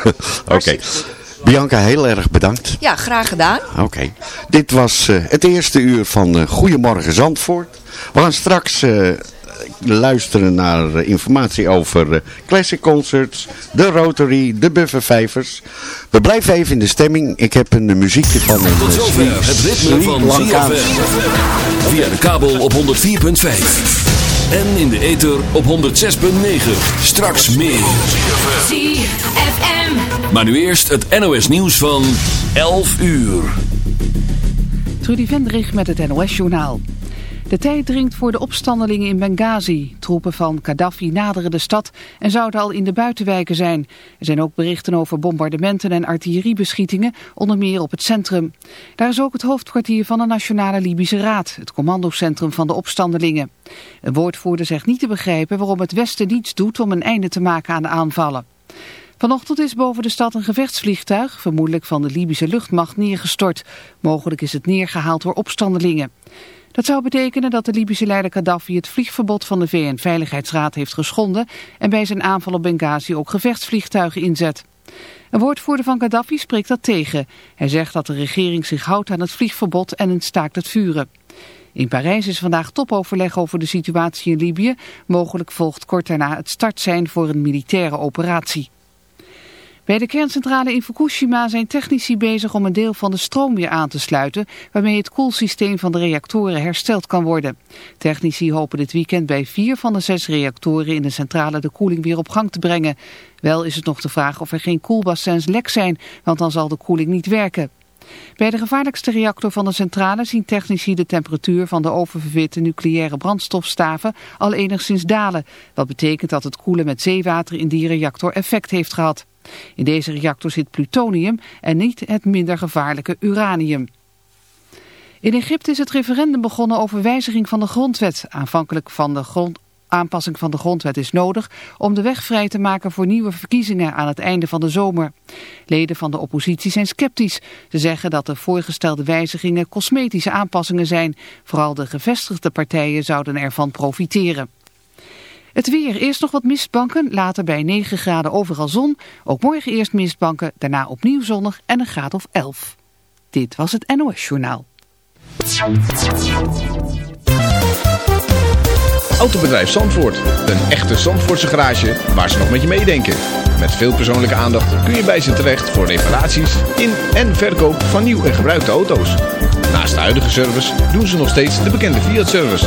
Oké. Bianca, heel erg bedankt. Ja, graag gedaan. Oké. Dit was uh, het eerste uur van uh, Goedemorgen Zandvoort. We gaan straks uh, luisteren naar informatie over Classic Concerts, de Rotary, de Buffervijvers. We blijven even in de stemming. Ik heb een muziekje van een Tot zover het ritme van ZFM. Via de kabel op 104.5. En in de ether op 106.9. Straks meer. ZFM. Maar nu eerst het NOS nieuws van 11 uur. Trudy Vendrich met het NOS journaal. De tijd dringt voor de opstandelingen in Benghazi. Troepen van Gaddafi naderen de stad en zouden al in de buitenwijken zijn. Er zijn ook berichten over bombardementen en artilleriebeschietingen, onder meer op het centrum. Daar is ook het hoofdkwartier van de Nationale Libische Raad, het commandocentrum van de opstandelingen. Een woordvoerder zegt niet te begrijpen waarom het Westen niets doet om een einde te maken aan de aanvallen. Vanochtend is boven de stad een gevechtsvliegtuig, vermoedelijk van de Libische luchtmacht, neergestort. Mogelijk is het neergehaald door opstandelingen. Dat zou betekenen dat de Libische leider Gaddafi het vliegverbod van de VN-veiligheidsraad heeft geschonden en bij zijn aanval op Benghazi ook gevechtsvliegtuigen inzet. Een woordvoerder van Gaddafi spreekt dat tegen. Hij zegt dat de regering zich houdt aan het vliegverbod en een staakt het vuren. In Parijs is vandaag topoverleg over de situatie in Libië. Mogelijk volgt kort daarna het start zijn voor een militaire operatie. Bij de kerncentrale in Fukushima zijn technici bezig om een deel van de stroom weer aan te sluiten, waarmee het koelsysteem van de reactoren hersteld kan worden. Technici hopen dit weekend bij vier van de zes reactoren in de centrale de koeling weer op gang te brengen. Wel is het nog de vraag of er geen koelbassins lek zijn, want dan zal de koeling niet werken. Bij de gevaarlijkste reactor van de centrale zien technici de temperatuur van de oververwitte nucleaire brandstofstaven al enigszins dalen. Wat betekent dat het koelen met zeewater in die reactor effect heeft gehad. In deze reactor zit plutonium en niet het minder gevaarlijke uranium. In Egypte is het referendum begonnen over wijziging van de grondwet. Aanvankelijk van de grond, aanpassing van de grondwet is nodig om de weg vrij te maken voor nieuwe verkiezingen aan het einde van de zomer. Leden van de oppositie zijn sceptisch. Ze zeggen dat de voorgestelde wijzigingen cosmetische aanpassingen zijn. Vooral de gevestigde partijen zouden ervan profiteren. Het weer, eerst nog wat mistbanken, later bij 9 graden overal zon. Ook morgen eerst mistbanken, daarna opnieuw zonnig en een graad of 11. Dit was het NOS Journaal. Autobedrijf Zandvoort. Een echte Zandvoortse garage waar ze nog met je meedenken. Met veel persoonlijke aandacht kun je bij ze terecht voor reparaties in en verkoop van nieuw en gebruikte auto's. Naast de huidige service doen ze nog steeds de bekende Fiat-service.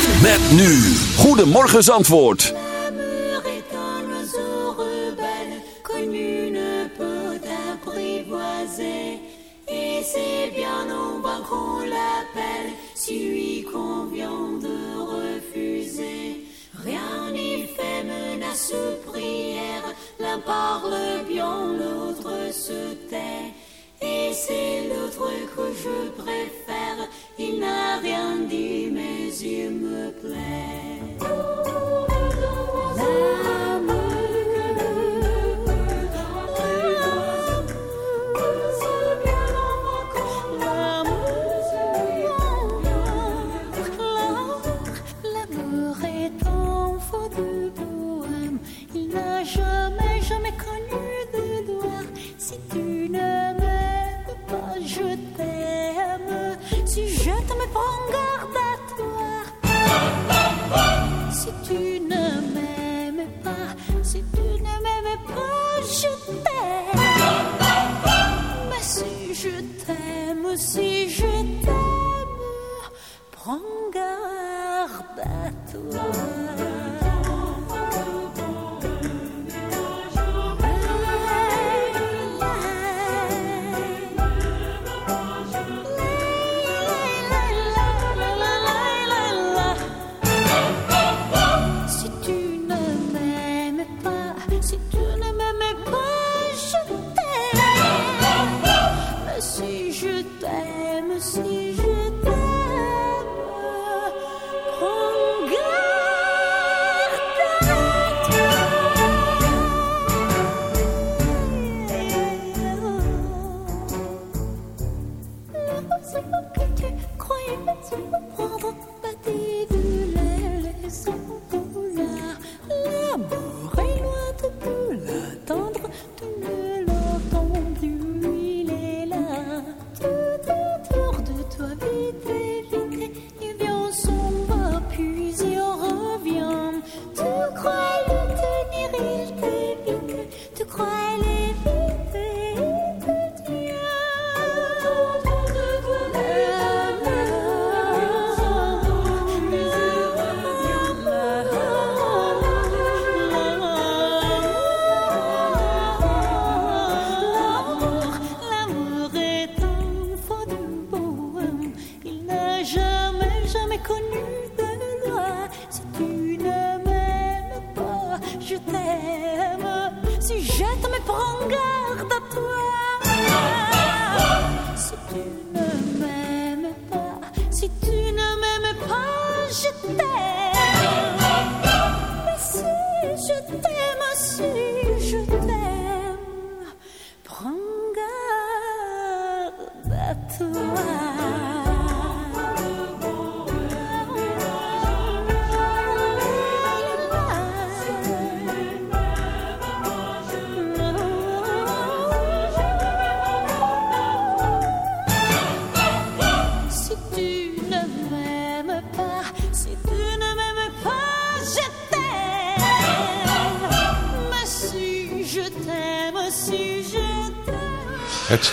Met nu. Goedemorgen Zandvoort. L'amour est un oiseau rebelle que nul ne peut apprivoiser. Et c'est bien en vain qu'on l'appelle, si lui convient de refuser. Rien n'y fait menace prière, l'un parle bien, l'autre se tait. Et c'est l'autre que je préfère, il n'a rien dit, mais il me plaît. si je t'aime, prends garde à toi.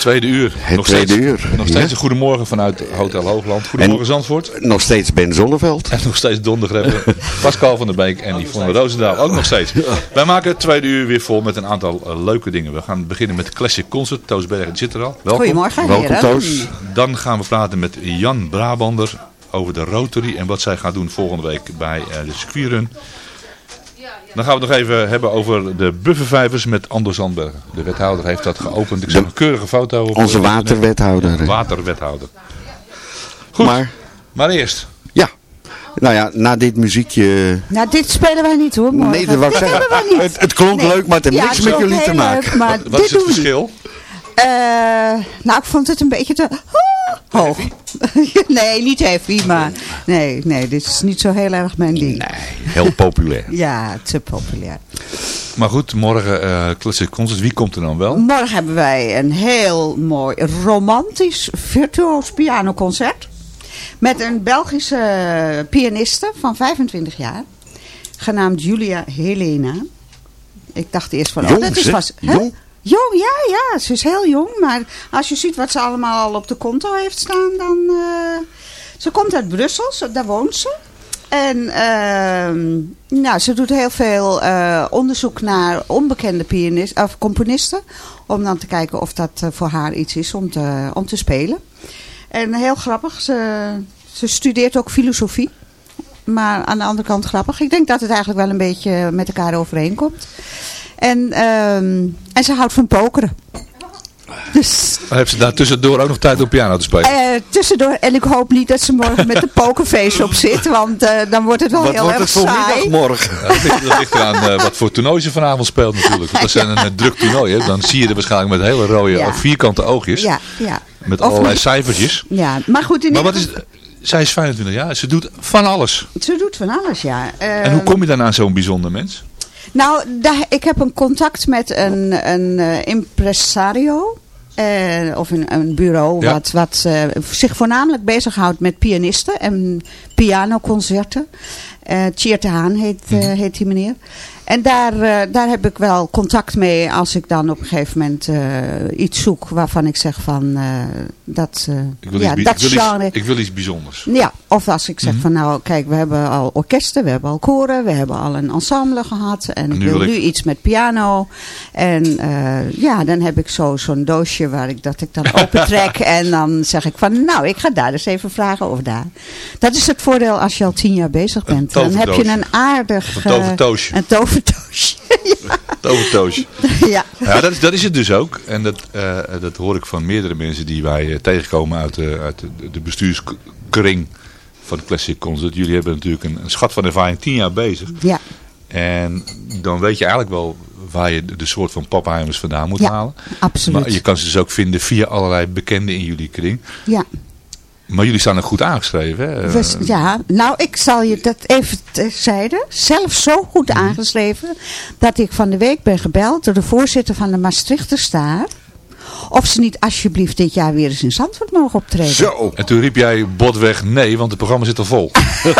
Tweede uur. Het nog tweede steeds, uur, Nog steeds ja. een goedemorgen vanuit Hotel Hoogland. Goedemorgen En- Zandvoort. Nog steeds Ben Zonneveld. En nog steeds dondergreppen. Pascal van der Beek en Yvonne Roosendaal ook nog steeds. Wij maken het tweede uur weer vol met een aantal eh, leuke dingen. We gaan beginnen met de Classic Concert. Toos Bergen zit er al. Welkom. Goedemorgen, Welkom heren. Toos. Dan gaan we praten met Jan Brabander over de Rotary en wat zij gaat doen volgende week bij eh, de circuitrun. Dan gaan we het nog even hebben over de buffervijvers met Anders Zandbergen. De wethouder heeft dat geopend. Ik zag een keurige foto op Onze op internet. waterwethouder. Waterwethouder. Goed, maar, Maar eerst. ja, nou ja, na dit muziekje... Nou, dit spelen wij niet hoor. morgen. Nee, dat wou ik zeggen. Het, het klonk Nee. leuk, maar het heeft Ja, niks het met jullie te maken. leuk, maar Wat, wat is het verschil? Eh, nou, ik vond het een beetje te hoog. nee, niet heavy, maar nee, nee, dit is niet zo heel erg mijn ding. Heel populair. Ja, te populair. Maar goed, morgen Classic Concert. Wie komt er dan wel? Morgen hebben wij een heel mooi romantisch virtuoos pianoconcert. Met een Belgische pianiste van 25 jaar. Genaamd Julia Helena. Ik dacht eerst van, oh, dat is hè? Jong? Jong, ja, ja, ze is heel jong. Maar als je ziet wat ze allemaal al op de konto heeft staan, dan... eh, ze komt uit Brussel, daar woont ze. En ehm, nou, ze doet heel veel eh, onderzoek naar onbekende pianist, of componisten. Om dan te kijken of dat eh, voor haar iets is om te, om te spelen. En heel grappig, ze, ze studeert ook filosofie. Maar aan de andere kant grappig. Ik denk dat het eigenlijk wel een beetje met elkaar overeenkomt. En, ehm, en ze houdt van pokeren. Dus Heeft ze daar tussendoor ook nog tijd om piano te spelen? eh, tussendoor, en ik hoop niet dat ze morgen met de pokerface op zit, want eh, dan wordt het wel Wat heel wordt erg het voor saai. middagmorgen? Ja, dat, ligt, dat ligt eraan eh, wat voor toernooi ze vanavond speelt natuurlijk. Want dat zijn een druk toernooi. Hè. Dan zie je er waarschijnlijk met hele rode Ja. vierkante oogjes. Ja, ja. Met Of allerlei met- cijfertjes. ja, maar goed, in Maar ieder wat is, zij is 25 jaar. Ze doet van alles. Ze doet van alles, ja. En Ehm, hoe kom je dan aan zo'n bijzonder mens? Nou, ik heb een contact met een, een eh, impresario. eh, of een, een bureau Ja. wat, wat eh, zich voornamelijk bezighoudt met pianisten en pianoconcerten. Tjeerd de Haan heet, Mhm. heet die meneer. En daar, daar heb ik wel contact mee als ik dan op een gegeven moment iets zoek waarvan ik zeg van dat, eh, Ik wil, ja, iets, dat ik, wil iets, genre. ik wil iets bijzonders. Ja, of als ik zeg Mhm. van nou kijk we hebben al orkesten, we hebben al koren, we hebben al een ensemble gehad. En ik wil nu iets met piano. En eh, ja, dan heb ik zo zo'n doosje waar ik dat ik dan opentrek. en dan zeg ik van nou ik ga daar eens even vragen of daar. Dat is het voordeel als je al tien jaar bezig bent. Dan heb je een aardig... Een eh, een Tovertoosje. ja. Ja, dat is, dat is het dus ook. En dat, eh, dat hoor ik van meerdere mensen die wij eh, tegenkomen uit, de uit de, de bestuurskring van Classic Concert. Jullie hebben natuurlijk een, een schat van ervaring, tien jaar bezig. Ja. En dan weet je eigenlijk wel waar je de, de soort van pappenheimers vandaan moet Ja, halen. absoluut. Maar je kan ze dus ook vinden via allerlei bekenden in jullie kring. Ja. Maar jullie staan er goed aangeschreven. Hè? We- ja, nou ik zal je dat even terzijde. Zelf zo goed Mhm. aangeschreven dat ik van de week ben gebeld door de voorzitter van de Maastrichter Staar. Of ze niet alsjeblieft dit jaar weer eens in Zandvoort mogen optreden. Zo. En toen riep jij botweg nee, want het programma zit al vol.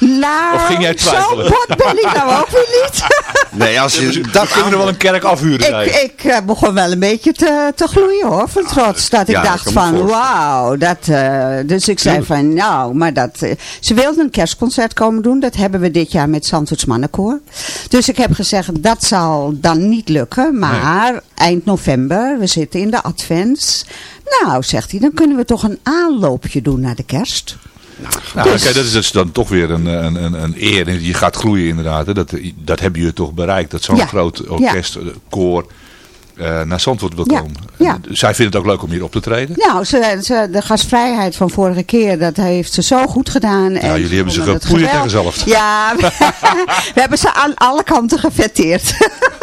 Nou, Of ging jij zo twijfelen? bot ben ik nou ook weer niet. Nee, als je Dan dat kunnen we wel een kerk afhuren. ik ik eh, begon wel een beetje te, te gloeien hoor, van trots. Dat ik ja, dacht van, wauw. Dat, eh, dus ik zei van, nou, maar dat... eh, ze wilden een kerstconcert komen doen. Dat hebben we dit jaar met Zandvoorts Mannenkoor. Dus ik heb gezegd, dat zal dan niet lukken. Maar eind november, we zitten in de advents. Nou, zegt hij, dan kunnen we toch een aanloopje doen naar de kerst. Nou, Dus- oké, dat is dus dan toch weer een, een, een, een eer. En Je gaat gloeien inderdaad. hè. Dat, dat hebben jullie toch bereikt. Dat zo'n Ja. groot orkest, koor, eh, naar Zandvoort wil Ja. komen. Ja. Zij vinden het ook leuk om hier op te treden. Nou, ze, ze, de gastvrijheid van vorige keer, dat heeft ze zo goed gedaan. en jullie hebben ze gepoeierd en gezalfd. Ja, we, we hebben ze aan alle kanten gefetteerd.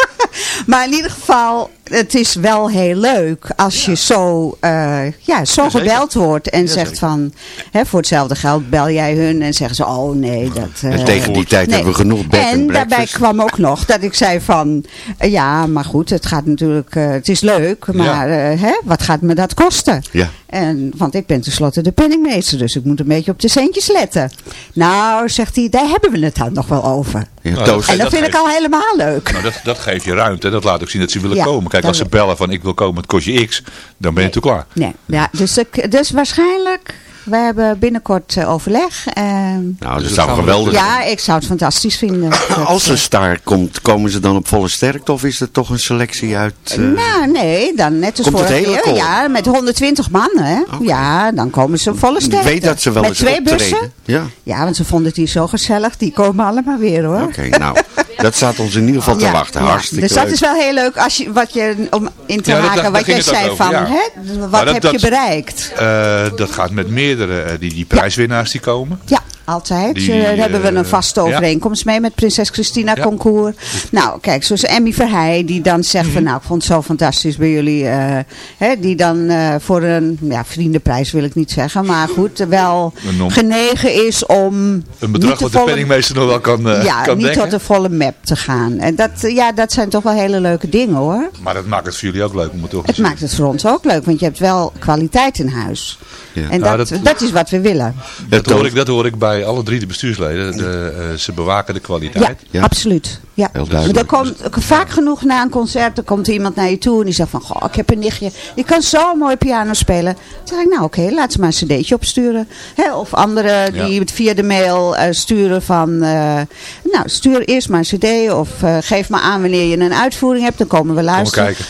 maar in ieder geval, het is wel heel leuk als je zo, eh, ja, zo gebeld wordt en zegt van, hè, voor hetzelfde geld bel jij hun en zeggen ze, oh nee, dat... En eh, tegen die tijd nee. hebben we genoeg bed En daarbij kwam ook nog dat ik zei van, eh, ja, maar goed, het gaat natuurlijk, eh, het is leuk, maar eh, hè, wat gaat me dat kosten? Ja. En, want ik ben tenslotte de penningmeester, dus ik moet een beetje op de centjes letten. Nou, zegt hij, daar hebben we het dan nog wel over. Ja, Nou, Toos. En dat dat vind ik al helemaal leuk. Nou, dat, dat geeft je ruimte. Dat laat ook zien dat ze willen Ja, komen. Kijk, dat als ze bellen van ik wil komen, het kost je x. Dan ben je natuurlijk klaar. Nee, ja, dus, dus waarschijnlijk, we hebben binnenkort eh, overleg. En, Nou, dat Dus zou gaan we- geweldig zijn. ja, ik zou het fantastisch vinden. Dat, Als eh, een star komt, komen ze dan op volle sterkte of is het toch een selectie uit... eh, Nou, nee, dan net als Komt het vorige hele keer. koor? Ja, met 120 man, hè. Ja, dan komen ze volle ik sterkte. weet dat ze wel Met eens twee optreden. bussen. Ja, Ja, want ze vonden het hier zo gezellig. Die komen allemaal weer, hoor. oké. nou, dat staat ons in ieder geval te Ja, wachten. ja. Hartstikke Dus dat leuk. is wel heel leuk als je, wat je, om in te Ja, dat- haken, wat jij zei over, van, ja. hè, wat Maar dat- heb dat- je bereikt? Eh, dat gaat met meerdere, eh, die, die prijswinnaars die komen. Ja, altijd. Die, Eh, Daar hebben we eh, een vaste ja. overeenkomst mee met Prinses Christina Ja. Concours. Nou, kijk, zoals Emmy Verheij, die dan zegt Mhm. van, nou, ik vond het zo fantastisch bij jullie. eh, hè, die dan eh, voor een, ja, vriendenprijs wil ik niet zeggen, maar goed, wel genegen is om... Een bedrag de wat de volle- penningmeester nog wel kan, eh, ja, kan niet tot de volle map te gaan. En dat, eh, ja, dat zijn toch wel hele leuke dingen hoor. Maar dat maakt het voor jullie ook leuk om het te Het maakt het voor ons ook leuk, want je hebt wel kwaliteit in huis. Ja. En Nou, dat, dat- dat is wat we willen. Dat Toos. hoor, ik, dat hoor ik bij alle drie de bestuursleden. De, eh, ze bewaken de kwaliteit. Ja. absoluut. Ja. Heel Maar duidelijk. er komt vaak genoeg na een concert, er komt iemand naar je toe en die zegt van, goh, ik heb een nichtje, die kan zo mooi piano spelen. Dan zeg ik, nou oké, laat ze maar een cd'tje opsturen. Hè, of anderen die het via de mail eh, sturen van, eh, nou stuur eerst maar een cd of eh, geef maar aan wanneer je een uitvoering hebt, dan komen we Kom maar luisteren. kijken.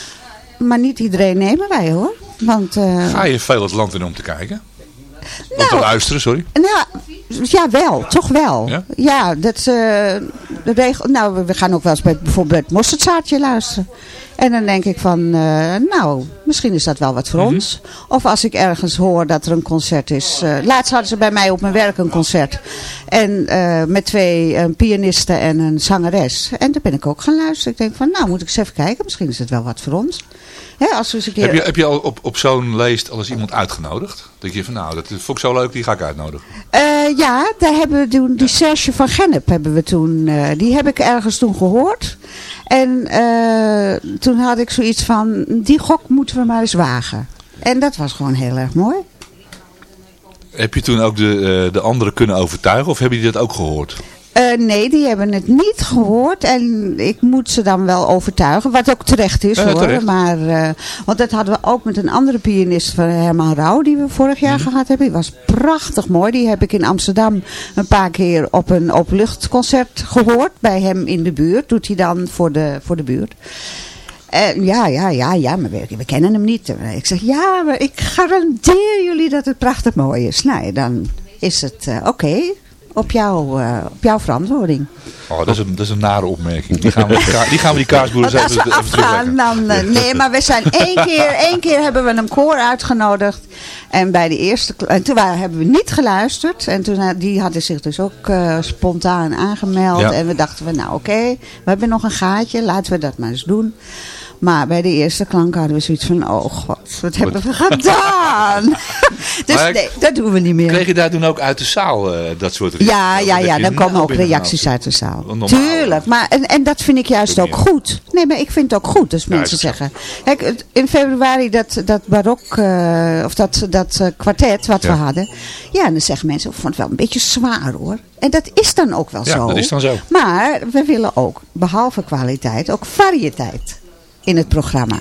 Maar niet iedereen nemen wij hoor. Want, eh, Ga je veel het land in om te kijken? Om te luisteren, sorry. Nou, ja, wel. Toch wel. Ja? Ja, dat de regel. Nou, we- we gaan ook wel eens bij bijvoorbeeld het mosterdzaadje luisteren. En dan denk ik van, eh, nou, misschien is dat wel wat voor ons. Of als ik ergens hoor dat er een concert is. eh, laatst hadden ze bij mij op mijn werk een concert. En eh, met twee een pianisten en een zangeres. En daar ben ik ook gaan luisteren. Ik denk van, nou moet ik eens even kijken. Misschien is het wel wat voor ons. Hè, als we eens een keer... Heb je, heb je al op, op zo'n lijst al eens iemand uitgenodigd? Dat je van nou, dat vond ik zo leuk, die ga ik uitnodigen. Eh, ja, daar hebben we toen, die Serge van Gennep hebben we toen, eh, die heb ik ergens toen gehoord. En eh, toen had ik zoiets van, die gok moeten we maar eens wagen. En dat was gewoon heel erg mooi. Heb je toen ook de, eh, de anderen kunnen overtuigen of hebben die dat ook gehoord? Eh, nee, die hebben het niet gehoord. En ik moet ze dan wel overtuigen. Wat ook terecht is Ja, hoor. terecht. Maar, eh, want dat hadden we ook met een andere pianist van Herman Rauw. Die we vorig jaar Mhm. gehad hebben. Die was prachtig mooi. Die heb ik in Amsterdam een paar keer op een openluchtconcert gehoord. Bij hem in de buurt. Doet hij dan voor de, voor de buurt. Eh, ja, ja, ja, ja, maar we, we kennen hem niet. Ik zeg, ja, maar ik garandeer jullie dat het prachtig mooi is. Nou, ja, dan is het eh, oké. Op, jou, eh, op jouw verantwoording. Oh, dat is een, dat is een nare opmerking. Die gaan we die, die, gaan we die kaasboeren we even, even afgaan, dan... eh, nee, maar we zijn één keer, één keer hebben we een koor uitgenodigd. En bij de eerste... En toen waren, hebben we niet geluisterd. En toen, had- die hadden zich dus ook eh, spontaan aangemeld. Ja. En we dachten van, nou oké, we hebben nog een gaatje. Laten we dat maar eens doen. Maar bij de eerste klank hadden we zoiets van, oh god, wat hebben we gedaan? dus Maar nee, dat doen we niet meer. Kreeg je daar toen ook uit de zaal eh, dat soort reacties? Ja, ja, ja, dan nou komen ook reacties uit de zaal. Normaal. Tuurlijk, maar en, en dat vind ik juist ook goed. Nee, maar ik vind het ook goed als mensen is ook zeggen. Kijk, in februari dat, dat barok, eh, of dat, dat eh, kwartet wat we hadden. Ja, en dan zeggen mensen, ik vond het wel een beetje zwaar hoor. En dat is dan ook wel Ja, zo. dat is dan zo. Maar we willen ook, behalve kwaliteit, ook variëteit in het programma.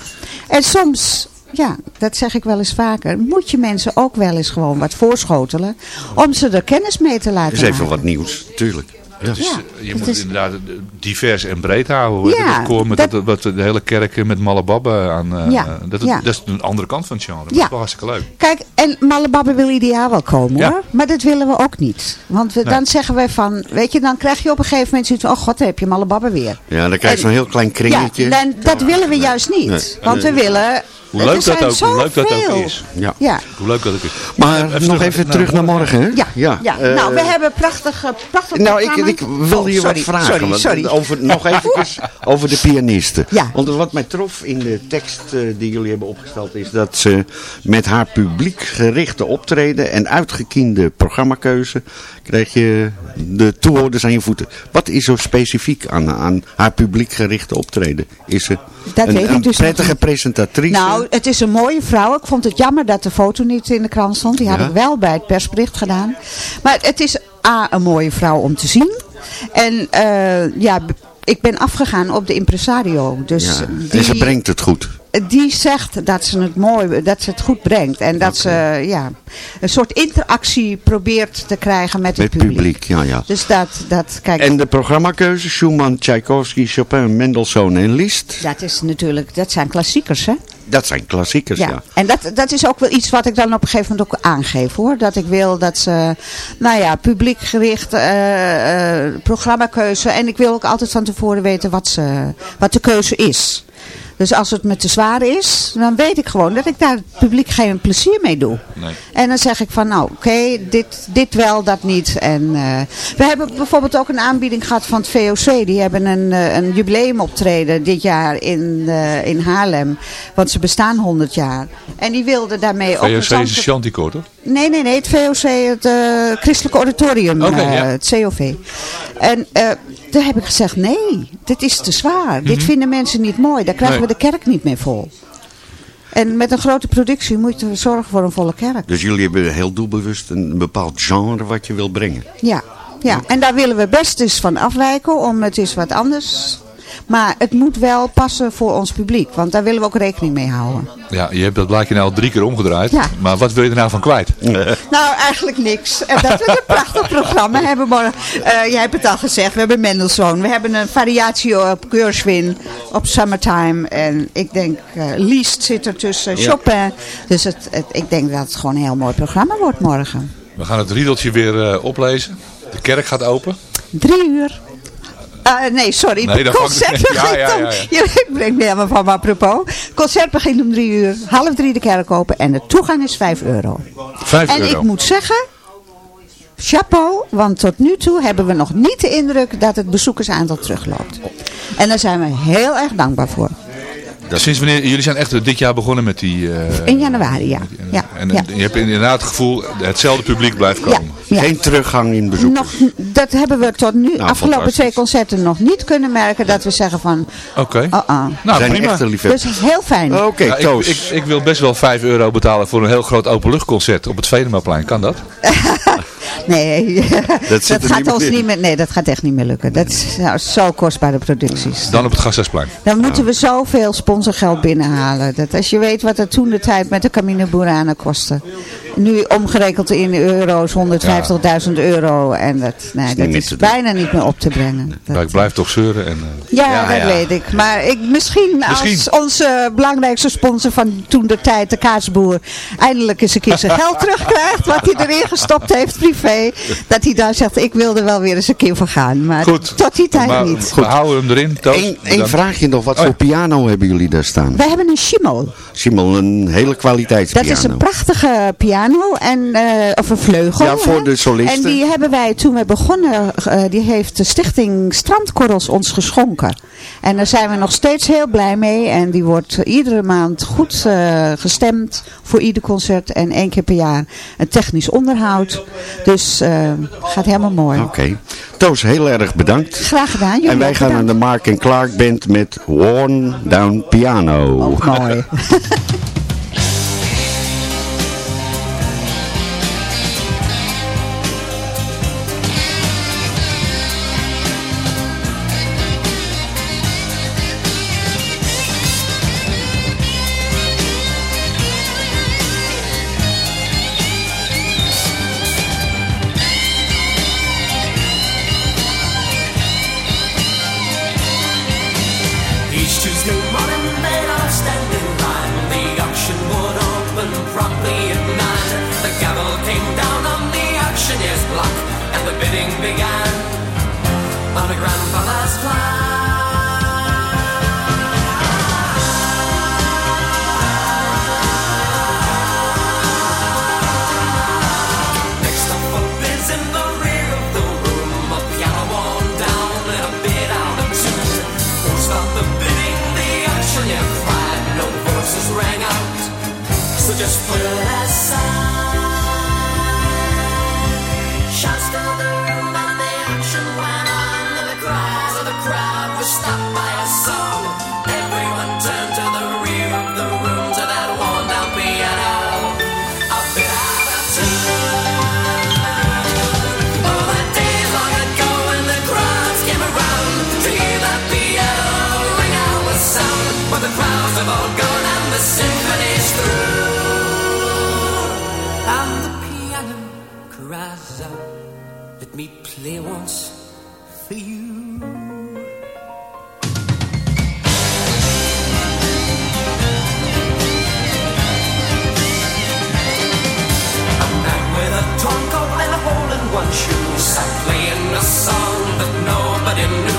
En soms, ja, dat zeg ik wel eens vaker, moet je mensen ook wel eens gewoon wat voorschotelen. Om ze er kennis mee te laten Dat is even maken. wat nieuws, tuurlijk. Ja. Dus, Ja, je moet is- het inderdaad eh, divers en breed houden. Ja, dat koor met dat- dat, wat de hele kerk met Malababbe aan. eh, Ja, dat, ja. dat is een andere kant van het genre. Dat Ja. is wel hartstikke leuk. Kijk, en Malababbe wil ideaal wel komen Ja. hoor. Maar dat willen we ook niet. Want we, Nee. dan zeggen wij van, weet je, dan krijg je op een gegeven moment zoiets van, oh god, dan heb je Malababbe weer. Ja, dan krijg je zo'n heel klein kringetje. Ja, dan, dat willen we juist niet. Nee. Want we willen... Hoe leuk dat ook, hoe leuk dat ook is. Ja. Ja. Hoe leuk dat ook is. Maar Even nog terug even naar terug naar morgen, hè? Ja, ja, eh, nou, we hebben prachtige, prachtige Nou, ik, ik wilde Oh, je sorry, wat vragen. Sorry. Over, nog even over de pianisten. Ja. Want wat mij trof in de tekst eh, die jullie hebben opgesteld... is dat ze met haar publiek gerichte optreden... en uitgekiende programmakeuze... kreeg je de toehoorders aan je voeten. Wat is zo specifiek aan, aan haar publiek gerichte optreden? Is ze Dat een, weet ik een dus prettige presentatrice? Nou, het is een mooie vrouw. Ik vond het jammer dat de foto niet in de krant stond. Die had Ja? ik wel bij het persbericht gedaan. Maar het is A, een mooie vrouw om te zien. En eh, ja, ik ben afgegaan op de impresario. Dus ja. die, En ze brengt het goed. die zegt dat ze het mooi, dat ze het goed brengt. En dat ze ja, een soort interactie probeert te krijgen met het Met publiek. publiek, ja, ja. Dus dat, dat kijk, En de programmakeuze, Schumann, Tchaikovsky, Chopin, Mendelssohn en Liszt. dat is natuurlijk, dat zijn klassiekers hè. Dat zijn klassiekers, ja. Ja, en dat, dat is ook wel iets wat ik dan op een gegeven moment ook aangeef hoor. Dat ik wil dat ze, nou ja, publiekgericht eh, eh, programmakeuze. En ik wil ook altijd van tevoren weten wat, ze, wat de keuze is. Dus als het me te zwaar is, dan weet ik gewoon dat ik daar het publiek geen plezier mee doe. Nee. En dan zeg ik van nou oké, dit, dit wel, dat niet. En eh, we hebben bijvoorbeeld ook een aanbieding gehad van het VOC. Die hebben een, eh, een jubileumoptreden dit jaar in, eh, in Haarlem. Want ze bestaan 100 jaar. En die wilden daarmee ook... VOC is een Chanticoor, toch? Nee, nee, nee. Het VOC, het eh, Christelijk Auditorium, ja. het COV. En toen heb ik gezegd, nee, dit is te zwaar. Dit vinden mensen niet mooi. Daar krijgen Mhm. Nee. we de kerk niet meer vol. En met een grote productie moet je zorgen voor een volle kerk. Dus jullie hebben heel doelbewust een bepaald genre wat je wil brengen. Ja, ja. en daar willen we best eens van afwijken, om het is wat anders. Maar het moet wel passen voor ons publiek, want daar willen we ook rekening mee houden. Ja, je hebt dat blijkje nou al drie keer omgedraaid. Ja. Maar wat wil je er nou van kwijt? Nou, eigenlijk niks. En dat we een prachtig programma hebben. morgen. Eh, jij hebt het al gezegd, we hebben Mendelssohn. We hebben een variatie op Gershwin, op Summertime. En ik denk, eh Liszt zit er tussen, Chopin. Dus het, het, ik denk dat het gewoon een heel mooi programma wordt morgen. We gaan het riedeltje weer eh, oplezen. De kerk gaat open. Drie uur. Eh, nee, sorry. Nee, concert begint ja, om... ja, ja. Je brengt me helemaal van me apropos. Het concert begint om drie uur. Half drie de kerk open. En de toegang is vijf euro. Vijf En euro. ik moet zeggen, chapeau, want tot nu toe hebben we nog niet de indruk dat het bezoekersaantal terugloopt. En daar zijn we heel erg dankbaar voor. Dat- Sinds wanneer, jullie zijn echt dit jaar begonnen met die... eh, In januari, ja. ja, En ja. je hebt inderdaad het gevoel, hetzelfde publiek blijft komen. ja. Geen teruggang in bezoekers. Nog, dat hebben we tot nu, afgelopen fantastisch. twee concerten nog niet kunnen merken. Dat we zeggen van, Oké. oh oh. Nou, zijn prima. echte liefhebbers. Dus heel fijn. Oké, ik, Toos. ik, ik wil best wel 5 euro betalen voor een heel groot openluchtconcert op het Venemaplein. Kan dat? Nee, dat, er gaat niet ons in. niet meer, nee, dat gaat echt niet meer lukken. Dat is nou, zo kostbare producties. Dan op het Gasthuisplein. Dan moeten we zoveel sponsorgeld binnenhalen. Dat als je weet wat het toen de tijd met de Camino Burana kostte. Nu omgerekend in euro's 150.000 euro. En dat, nee, niet dat is doen. bijna niet meer op te brengen. Dat- Maar ik blijf toch zeuren. En, eh, ja, Ja, dat ja. weet ik. Maar ik, misschien, Misschien. als onze belangrijkste sponsor van toen de tijd, de kaasboer, eindelijk eens een keer zijn geld terugkrijgt. Wat hij erin gestopt heeft, privé. Dat hij dan zegt, ik wil er wel weer eens een keer voor gaan. Maar Goed. tot die tijd maar niet. we houden hem erin. Eén Dan- vraagje nog. Wat Oh, voor piano hebben jullie daar staan? Wij hebben een Schimol. Simon, een hele kwaliteitspiano. Dat is een prachtige piano, en, eh, of een vleugel. Ja, voor hè. de solisten. En die hebben wij toen we begonnen, eh, die heeft de stichting Strandkorrels ons geschonken. En daar zijn we nog steeds heel blij mee. En die wordt iedere maand goed eh, gestemd voor ieder concert. En één keer per jaar een technisch onderhoud. Dus gaat helemaal mooi. Oké. Toos, heel erg bedankt. Graag gedaan. Jullie En wij gaan aan bedankt. de Mark en Clark Band met Worn Down Piano. Ook mooi. rise up. Let me play once for you. one shoe sat playing a song that nobody knew.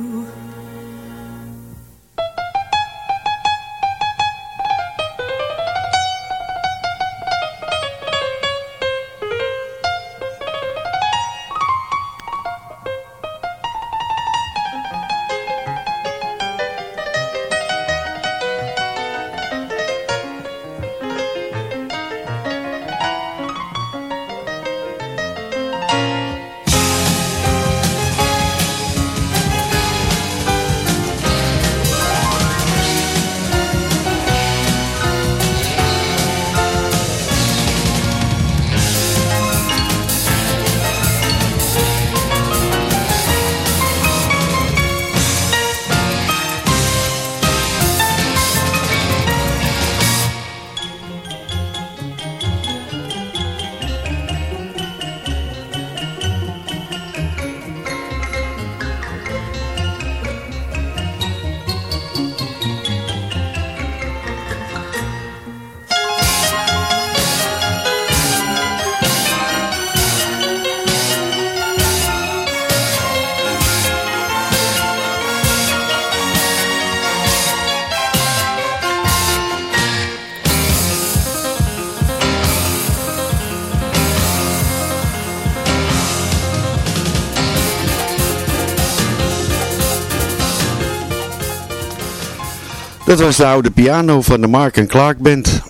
Dat was de oude piano van de Mark en Clark Band.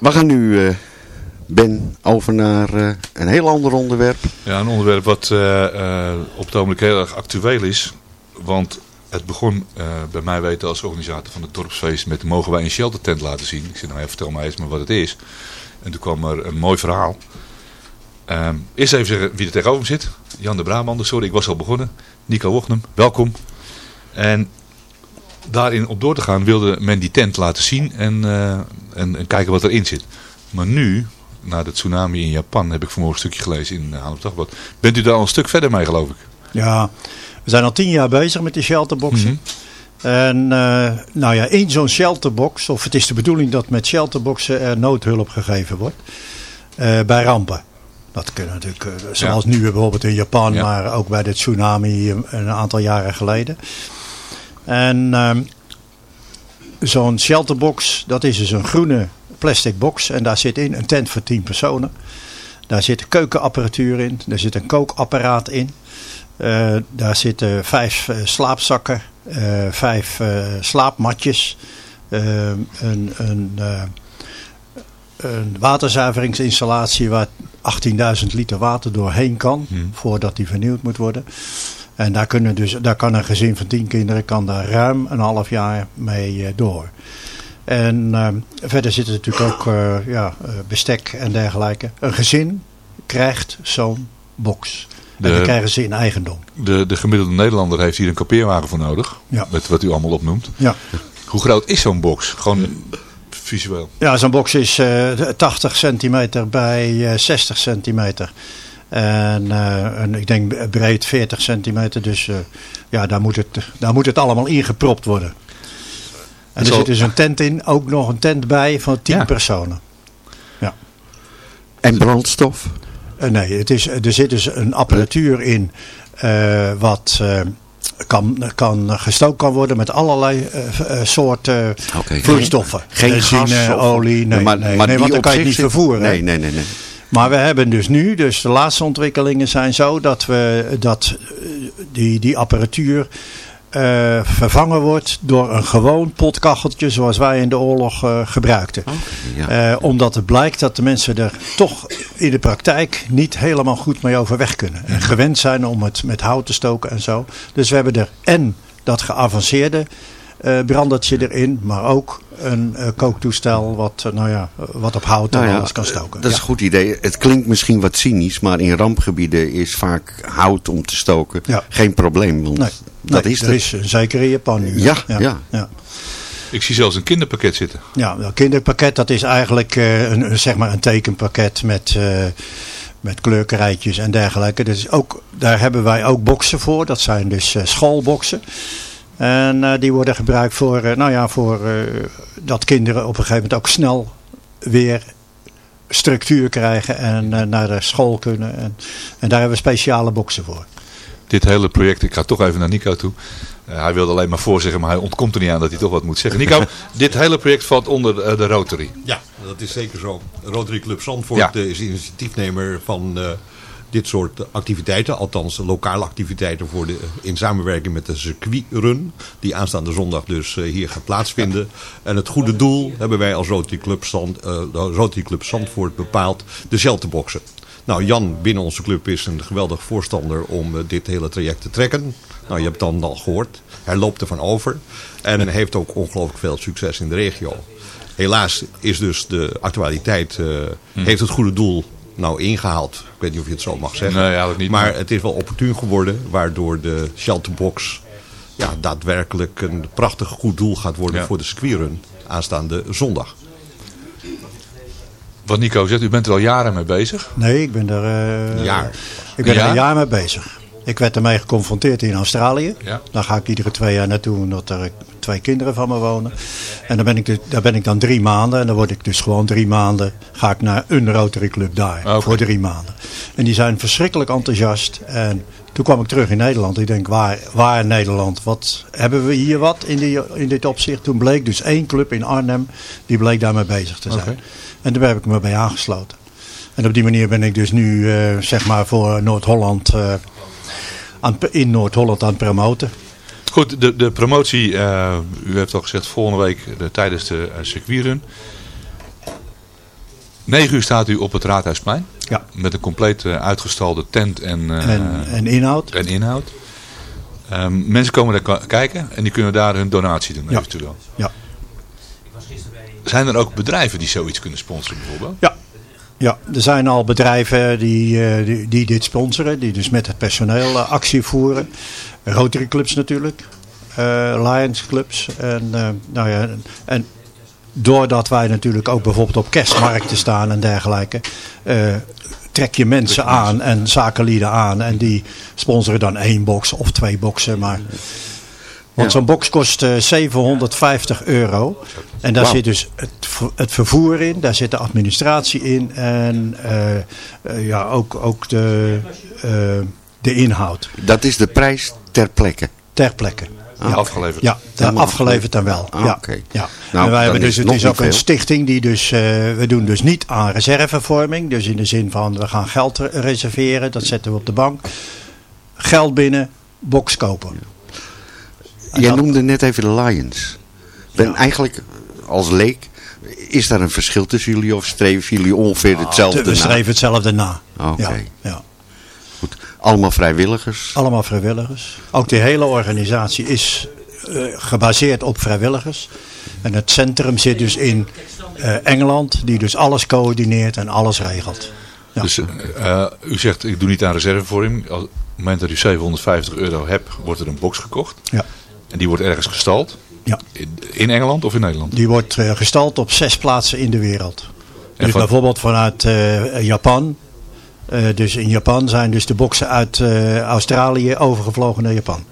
We gaan nu, eh, Ben, over naar eh, een heel ander onderwerp. Ja, een onderwerp wat eh, op het ogenblik heel erg actueel is. Want het begon bij mij weten als organisator van het dorpsfeest met mogen wij een sheltertent laten zien. Ik zei nou ja, vertel mij eens maar wat het is. En toen kwam er een mooi verhaal. Ehm, eerst even zeggen wie er tegenover zit. Jan de Brabander, sorry ik was al begonnen. Nico Wochnum, welkom. En daarin op door te gaan wilde men die tent laten zien en, eh, en, en kijken wat erin zit. Maar nu, na de tsunami in Japan, heb ik vanmorgen een stukje gelezen in uh, Haarlem Dagblad. Bent u daar al een stuk verder mee geloof ik? Ja, we zijn al tien jaar bezig met die shelterboxen. En eh, nou ja, in zo'n shelterbox, of het is de bedoeling dat met shelterboxen er noodhulp gegeven wordt eh, bij rampen. Dat kunnen natuurlijk, eh, zoals nu bijvoorbeeld in Japan, Ja. maar ook bij de tsunami een aantal jaren geleden. En ehm, zo'n shelterbox, dat is dus een groene plastic box en daar zit in een tent voor 10 personen. Daar zit keukenapparatuur in, daar zit een kookapparaat in. Eh, daar zitten vijf eh, slaapzakken, eh, vijf slaapmatjes, een, een, een waterzuiveringsinstallatie waar 18.000 liter water doorheen kan voordat die vernieuwd moet worden. En daar, kunnen dus, daar kan een gezin van 10 kinderen kan daar ruim een half jaar mee eh, door. En eh, verder zit er natuurlijk ook eh, ja, eh, bestek en dergelijke. Een gezin krijgt zo'n box. En die krijgen ze in eigendom. De, de gemiddelde Nederlander heeft hier een kampeerwagen voor nodig. Ja. Met wat u allemaal opnoemt. Ja. Hoe groot is zo'n box? Gewoon visueel. Ja, zo'n box is eh, 80 centimeter bij eh, 60 centimeter. En, eh, en ik denk breed 40 centimeter. Dus eh, ja, daar moet, het, daar moet het allemaal ingepropt worden. En er zit dus een tent in, ook nog een tent bij van 10 Ja. personen. En brandstof. Eh, nee, het is, er zit dus een apparatuur in eh, wat eh, kan, kan gestookt kan worden met allerlei eh, eh, soorten Oké. vloeistoffen. Geen Benzine, gas of- olie, nee, maar, nee, maar nee die want dan kan je het niet vervoeren. Nee, nee, nee. nee. Maar we hebben dus nu, dus de laatste ontwikkelingen zijn zo dat, we, dat eh, die, die apparatuur eh, vervangen wordt door een gewoon potkacheltje zoals wij in de oorlog eh, gebruikten. ja. Eh, omdat het blijkt dat de mensen er toch in de praktijk niet helemaal goed mee overweg kunnen. En gewend zijn om het met hout te stoken en zo. Dus we hebben er en dat geavanceerde brandertje erin, maar ook een eh, kooktoestel wat, eh, nou ja, wat op hout en Nou ja, alles kan stoken. Dat is Ja. een goed idee. Het klinkt misschien wat cynisch, maar in rampgebieden is vaak hout om te stoken Ja. geen probleem. Want Nee, dat nee, is er het. is, eh, zeker in Japan nu. Ja, ja. ja. ja. Ik zie zelfs een kinderpakket zitten. Ja, dat kinderpakket dat is eigenlijk eh, een, een, zeg maar een tekenpakket met, eh, met kleurkrijtjes en dergelijke. Dus ook, daar hebben wij ook boxen voor. Dat zijn dus eh, schoolboxen. En eh, die worden gebruikt voor, eh, nou ja, voor eh, dat kinderen op een gegeven moment ook snel weer structuur krijgen en eh, naar de school kunnen. En, en daar hebben we speciale boxen voor. Dit hele project, ik ga toch even naar Nico toe. Eh, hij wilde alleen maar voorzeggen, maar hij ontkomt er niet aan dat hij toch wat moet zeggen. Nico, dit hele project valt onder de Rotary. Ja, dat is zeker zo. Rotary Club Zandvoort Ja. is initiatiefnemer van eh, dit soort activiteiten. Althans, lokale activiteiten voor de, in samenwerking met de circuitrun. Die aanstaande zondag dus eh, hier gaat plaatsvinden. En het goede doel hebben wij als Rotary Club, Zand, de Rotary Club Zandvoort bepaald. De shelterboxen. Nou, Jan binnen onze club is een geweldig voorstander om eh, dit hele traject te trekken. Nou, je hebt het dan al gehoord. Hij loopt ervan over. En heeft ook ongelooflijk veel succes in de regio. Helaas is dus de actualiteit, eh, heeft het goede doel nou ingehaald. Ik weet niet of je het zo mag zeggen. Nee, eigenlijk niet. Maar het is wel opportun geworden, waardoor de shelterbox ja, daadwerkelijk een prachtig goed doel gaat worden Ja. voor de circuitrun aanstaande zondag. Wat Nico zegt, u bent er al jaren mee bezig. Nee, ik ben er, eh, Een jaar. Ik ben er een jaar mee bezig. Ik werd ermee geconfronteerd in Australië. Ja. Daar ga ik iedere twee jaar naartoe omdat er twee kinderen van me wonen. En dan ben ik, dus- daar ben ik dan drie maanden. En dan word ik dus gewoon drie maanden. Ga ik naar een Rotary Club daar. Oké. Voor drie maanden. En die zijn verschrikkelijk enthousiast. En toen kwam ik terug in Nederland. Ik denk, waar, waar Nederland? Wat, hebben we hier wat in, die, in dit opzicht? Toen bleek dus één club in Arnhem. Die bleek daarmee bezig te zijn. En daar heb ik me bij aangesloten. En op die manier ben ik dus nu eh, zeg maar voor Noord-Holland, eh, aan in Noord-Holland aan het promoten. Goed, de, de promotie, eh, u heeft al gezegd volgende week eh, tijdens de uh, circuitrun. 9 uur staat u op het Raadhuisplein. Ja. Met een compleet eh, uitgestalde tent en, eh, En, en inhoud. en inhoud. Ehm, mensen komen daar kijken en die kunnen daar hun donatie doen Ja. eventueel. Ja. Zijn er ook bedrijven die zoiets kunnen sponsoren bijvoorbeeld? Ja. Ja, er zijn al bedrijven die, eh, die, die dit sponsoren, die dus met het personeel eh, actie voeren. Rotary clubs natuurlijk, eh, Lions clubs. En, nou ja, en doordat wij natuurlijk ook bijvoorbeeld op kerstmarkten staan en dergelijke, trek je mensen aan en zakenlieden aan. En die sponsoren dan één box of twee boxen. Maar, want Ja. zo'n box kost eh, 750 euro. En daar zit dus het, het vervoer in, daar zit de administratie in en eh, eh, ja, ook, ook de, eh, de inhoud Dat is de prijs ter plekke. ter plekke. Ah, Afgeleverd. Ja, Helemaal afgeleverd dan wel. Ah, ja. oké. ja. Nou, en wij dan hebben dus, het is ook een stichting die dus, eh, we doen dus niet aan reservevorming. Dus in de zin van we gaan geld re- reserveren, dat zetten we op de bank. Geld binnen, box kopen. Jij dat- noemde net even de Lions. Ben eigenlijk, als leek, is daar een verschil tussen jullie of streven jullie ongeveer hetzelfde Ah, we na? streven hetzelfde na. Oké. Ja, ja. Goed. Allemaal vrijwilligers. Allemaal vrijwilligers. Ook de hele organisatie is eh, gebaseerd op vrijwilligers. En het centrum zit dus in eh, Engeland, die dus alles coördineert en alles regelt. Ja. Dus eh, u zegt, ik doe niet aan reservevorming. Als- Op het moment dat u 750 euro hebt, wordt er een box gekocht. Ja. En die wordt ergens gestald. Ja. In, in Engeland of in Nederland? Die wordt eh, gestald op zes plaatsen in de wereld. En Dus van- bijvoorbeeld vanuit eh, Japan. Eh, dus in Japan zijn dus de boksen uit Australië overgevlogen naar Japan.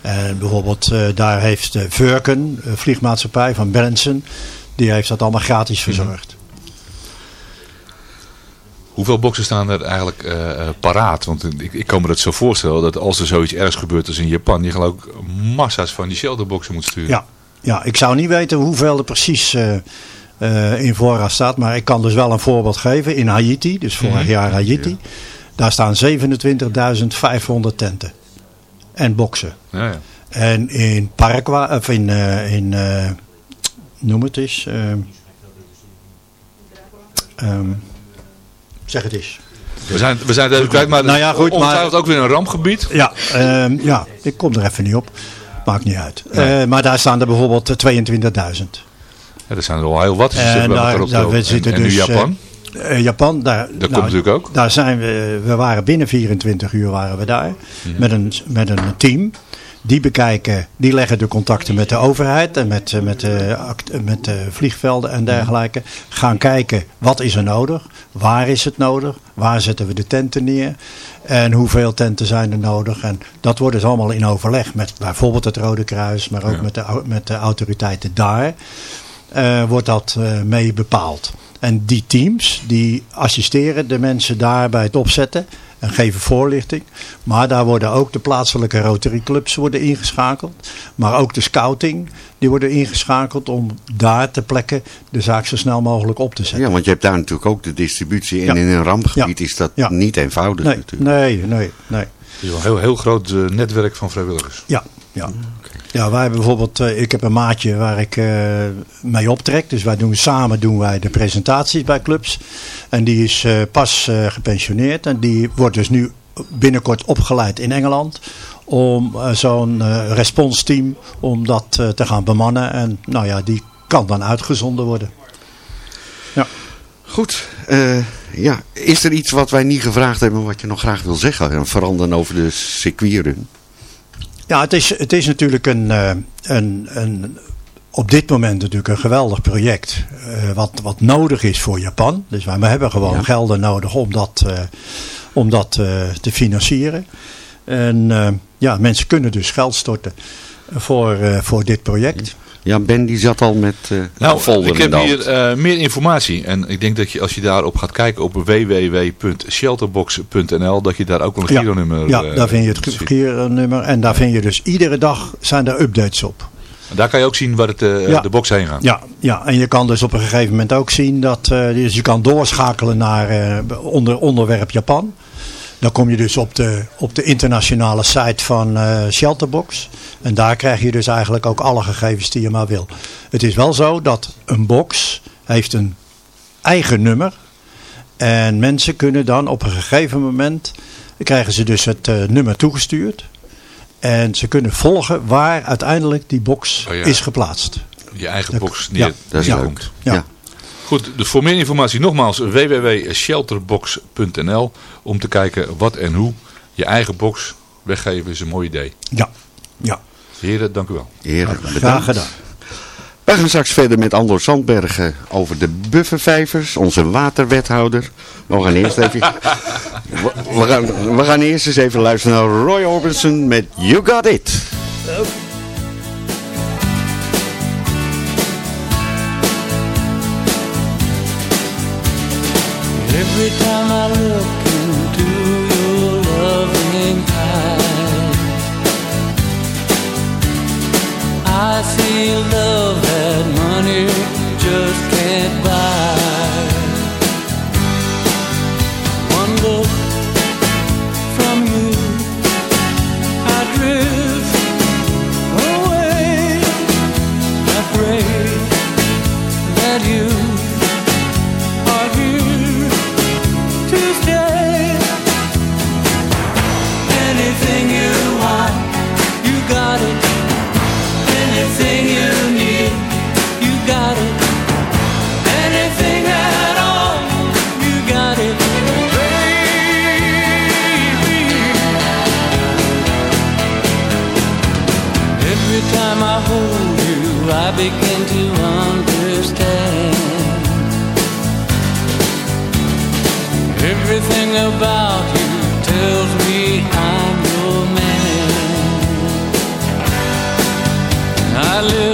En bijvoorbeeld daar heeft een vliegmaatschappij van Branson, die heeft dat allemaal gratis verzorgd. Hoeveel boxen staan er eigenlijk eh, paraat? Want ik, ik kan me dat zo voorstellen dat als er zoiets ergs gebeurt als in Japan, je geloof ik massa's van die shelterboxen moet sturen. Ja, ja, ik zou niet weten hoeveel er precies eh, in voorraad staat. Maar ik kan dus wel een voorbeeld geven. In Haiti, dus vorig Mhm. jaar Haiti. Daar staan 27.500 tenten. En boksen. Ja, ja. En in Paraguay, of in, in noem het eens. ehm, zeg het eens. We zijn, we zijn even kwijt, maar Nou ja, goed, maar- ook weer een rampgebied. Ja, ehm, ja, ik kom er even niet op. Maakt niet uit. Eh, maar daar staan er bijvoorbeeld eh, 22.000. Ja, er zijn er wel heel wat. Dus En daar, daar we zitten en, en nu dus, Japan? eh, eh, Japan, daar, Dat komt natuurlijk ook. Daar zijn we, we waren binnen 24 uur waren we daar. Met, een, met een team. Die bekijken, die leggen de contacten met de overheid en met, eh, met, de, act- met de vliegvelden en dergelijke. Gaan kijken, wat is er nodig? Waar is het nodig? Waar zetten we de tenten neer? En hoeveel tenten zijn er nodig? En dat wordt dus allemaal in overleg met bijvoorbeeld het Rode Kruis, maar ook Ja. met, de, met de autoriteiten daar. eh, wordt dat eh, mee bepaald. En die teams die assisteren de mensen daar bij het opzetten en geven voorlichting. Maar daar worden ook de plaatselijke Rotary clubs worden ingeschakeld. Maar ook de scouting die worden ingeschakeld om daar ter plekke de zaak zo snel mogelijk op te zetten. Ja, want je hebt daar natuurlijk ook de distributie. En Ja. in een rampgebied Ja. is dat Ja. niet eenvoudig Nee, natuurlijk. nee, nee, nee. Het is wel een heel, heel groot eh, netwerk van vrijwilligers. Ja, ja. Ja, wij hebben bijvoorbeeld, eh, ik heb een maatje waar ik eh, mee optrek. Dus wij doen samen doen wij de presentaties bij clubs. En die is eh, pas gepensioneerd. En die wordt dus nu binnenkort opgeleid in Engeland. Om zo'n responsteam, om dat te gaan bemannen. En nou ja, die kan dan uitgezonden worden. Ja. Goed, ja. is er iets wat wij niet gevraagd hebben wat je nog graag wil zeggen? En vooral dan over de circuitrun. Ja, het is, het is natuurlijk een, eh, een, een, op dit moment natuurlijk een geweldig project. eh, wat, wat nodig is voor Japan. Dus wij hebben gewoon Ja. gelden nodig om dat, eh, om dat te financieren. En ja, mensen kunnen dus geld storten voor, voor dit project. Ja, Ben die zat al met eh Nou, folder ik heb hier eh, meer informatie. En ik denk dat je als je daarop gaat kijken op www.shelterbox.nl, dat je daar ook wel een Ja, Giro-nummer ja eh, daar vind je het ziet. giernummer. En daar vind je dus iedere dag zijn er updates op. En Daar kan je ook zien waar het, eh, Ja. de box heen gaat. Ja, ja, en je kan dus op een gegeven moment ook zien dat eh, dus je kan doorschakelen naar eh, onder, onderwerp Japan. Dan kom je dus op de, op de internationale site van eh, Shelterbox. En daar krijg je dus eigenlijk ook alle gegevens die je maar wil. Het is wel zo dat een box heeft een eigen nummer. En mensen kunnen dan op een gegeven moment, krijgen ze dus het eh, nummer toegestuurd. En ze kunnen volgen waar uiteindelijk die box Oh ja. is geplaatst. Je eigen Dat- box ja, neer, dat is. Ja. Ja. Goed, dus voor meer informatie nogmaals www.shelterbox.nl om te kijken wat en hoe je eigen box weggeven is een mooi idee. Ja, ja. Heren, dank u wel. Heren, graag bedankt. gedaan. Wij gaan straks verder met Andor Zandbergen over de buffervijvers, onze waterwethouder. We gaan eerst even... we, we gaan, we gaan eerst eens even luisteren naar Roy Orbison met You Got It. Love that money just can't I live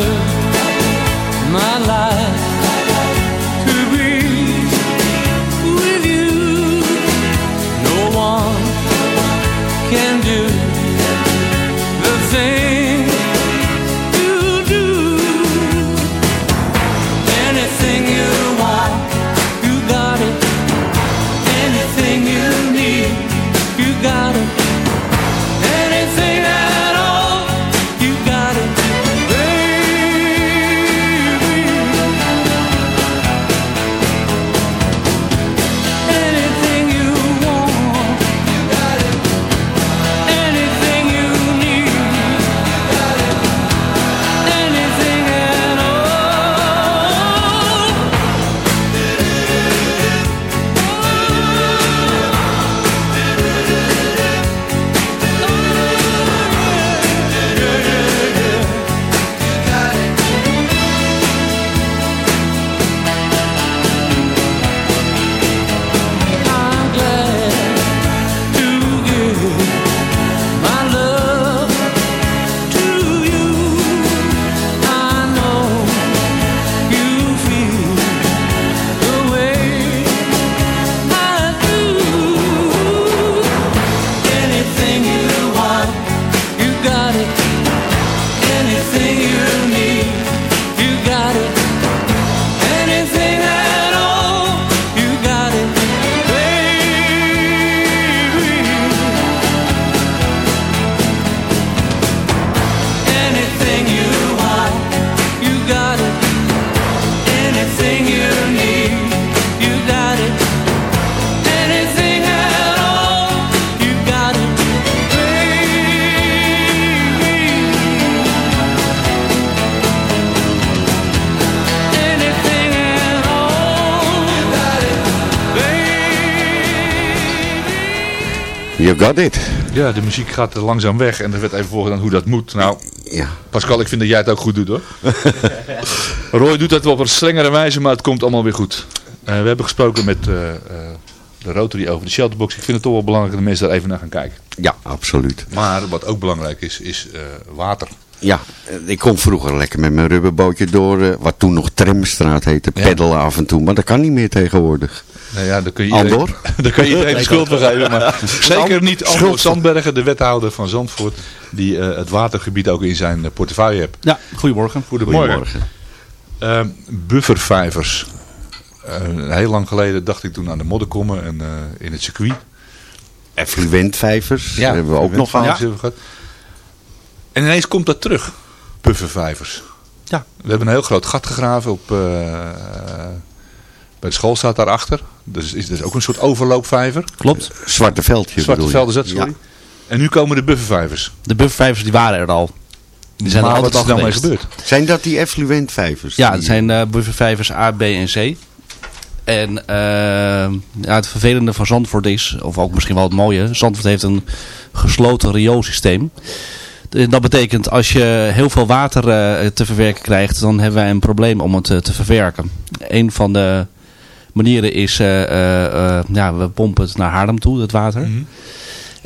You Got It. Ja, de muziek gaat er langzaam weg en er werd even voorgedaan hoe dat moet. Nou, Ja. Pascal, ik vind dat jij het ook goed doet hoor. Roy doet dat wel op een strengere wijze, maar het komt allemaal weer goed. Eh, we hebben gesproken met eh, de Rotary over de shelterbox. Ik vind het toch wel belangrijk dat de mensen daar even naar gaan kijken. Ja, absoluut. Maar wat ook belangrijk is, is water. Ja, ik kon vroeger lekker met mijn rubberbootje door, wat toen nog Tramstraat heette, Ja. peddelen af en toe. Maar dat kan niet meer tegenwoordig. Nou ja, daar kun je iedereen, Andor? daar kan je iedereen de schuld van geven. Maar zeker niet Andor Schuld. Sandbergen, de wethouder van Zandvoort, die eh, het watergebied ook in zijn eh, portefeuille heeft. Ja, goedemorgen. Goedemorgen. Eh, buffervijvers. Eh, heel lang geleden dacht ik toen aan de modderkommen en, eh, in het circuit. Effluentvijvers Ja, hebben we ook nog Ja. gehad. En ineens komt dat terug, buffervijvers. Ja. We hebben een heel groot gat gegraven op, eh, bij de school staat daarachter. Dus is dus ook een soort overloopvijver. Klopt. Zwarte veldje Zwarte bedoel je? veld is dat, sorry. En nu komen de buffervijvers. De buffervijvers die waren er al. Die zijn Maar er altijd wat al is er nou mee gebeurd? Zijn dat die effluentvijvers? Ja, het zijn eh buffervijvers A, B en C. En eh, ja, het vervelende van Zandvoort is, of ook misschien wel het mooie, Zandvoort heeft een gesloten rioolsysteem. Eh, Dat betekent als je heel veel water eh, te verwerken krijgt, dan hebben wij een probleem om het eh, te verwerken. Een van de manieren is, eh, eh, eh, ja, we pompen het naar Haarlem toe, het water. Mhm.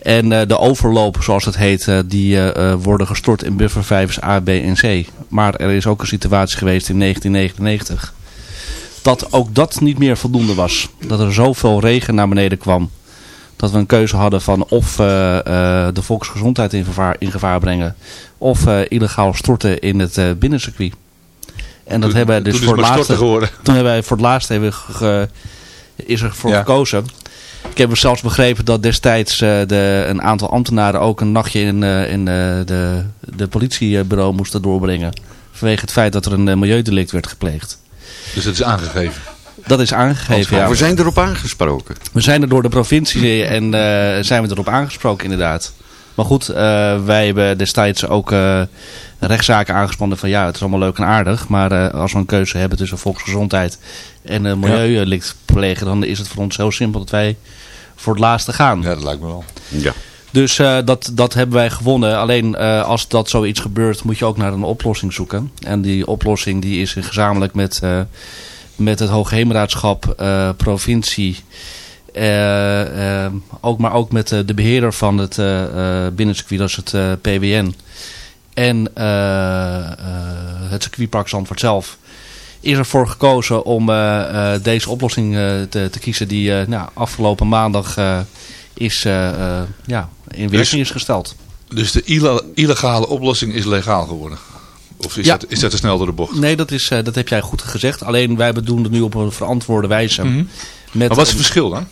En de overloop, zoals het heet, die worden gestort in buffervijvers A, B en C. Maar er is ook een situatie geweest in 1999 dat ook dat niet meer voldoende was. Dat er zoveel regen naar beneden kwam. Dat we een keuze hadden van of de volksgezondheid in gevaar, in gevaar brengen. Of illegaal storten in het binnencircuit. En dat Toen- hebben wij dus voor het laatste. geworden. Toen hebben wij voor het laatst even ge- is er voor Ja. gekozen. Ik heb zelfs begrepen dat destijds eh, de, een aantal ambtenaren ook een nachtje in, eh, in eh, de, de politiebureau moesten doorbrengen. Vanwege het feit dat er een milieudelict werd gepleegd. Dus het is aangegeven. Dat is aangegeven, ja. We zijn erop aangesproken. We zijn er door de provincie en eh, zijn we erop aangesproken inderdaad. Maar goed, eh, wij hebben destijds ook eh, rechtszaken aangespannen van ja, het is allemaal leuk en aardig. Maar eh, als we een keuze hebben tussen volksgezondheid en uh, plegen, dan is het voor ons zo simpel dat wij voor het laatste gaan. Ja, dat lijkt me wel. Ja. Dus uh, dat, dat hebben wij gewonnen. Alleen uh, als dat zoiets gebeurt, moet je ook naar een oplossing zoeken. En die oplossing die is gezamenlijk met, uh, met het Hoogheemraadschap, provincie... Uh, uh, ook, maar ook met uh, de beheerder van het uh, binnencircuit, dat is het PWN. En het circuitpark Zandvoort zelf. Is ervoor gekozen om deze oplossing te, te, kiezen die nou, afgelopen maandag is, ja, in werking dus, is gesteld. Dus de illegale oplossing is legaal geworden? Of is, ja. dat, is dat te snel door de bocht? Nee, dat, is, dat heb jij goed gezegd. Alleen wij doen het nu op een verantwoorde wijze. Mm -hmm. met maar wat is het verschil dan?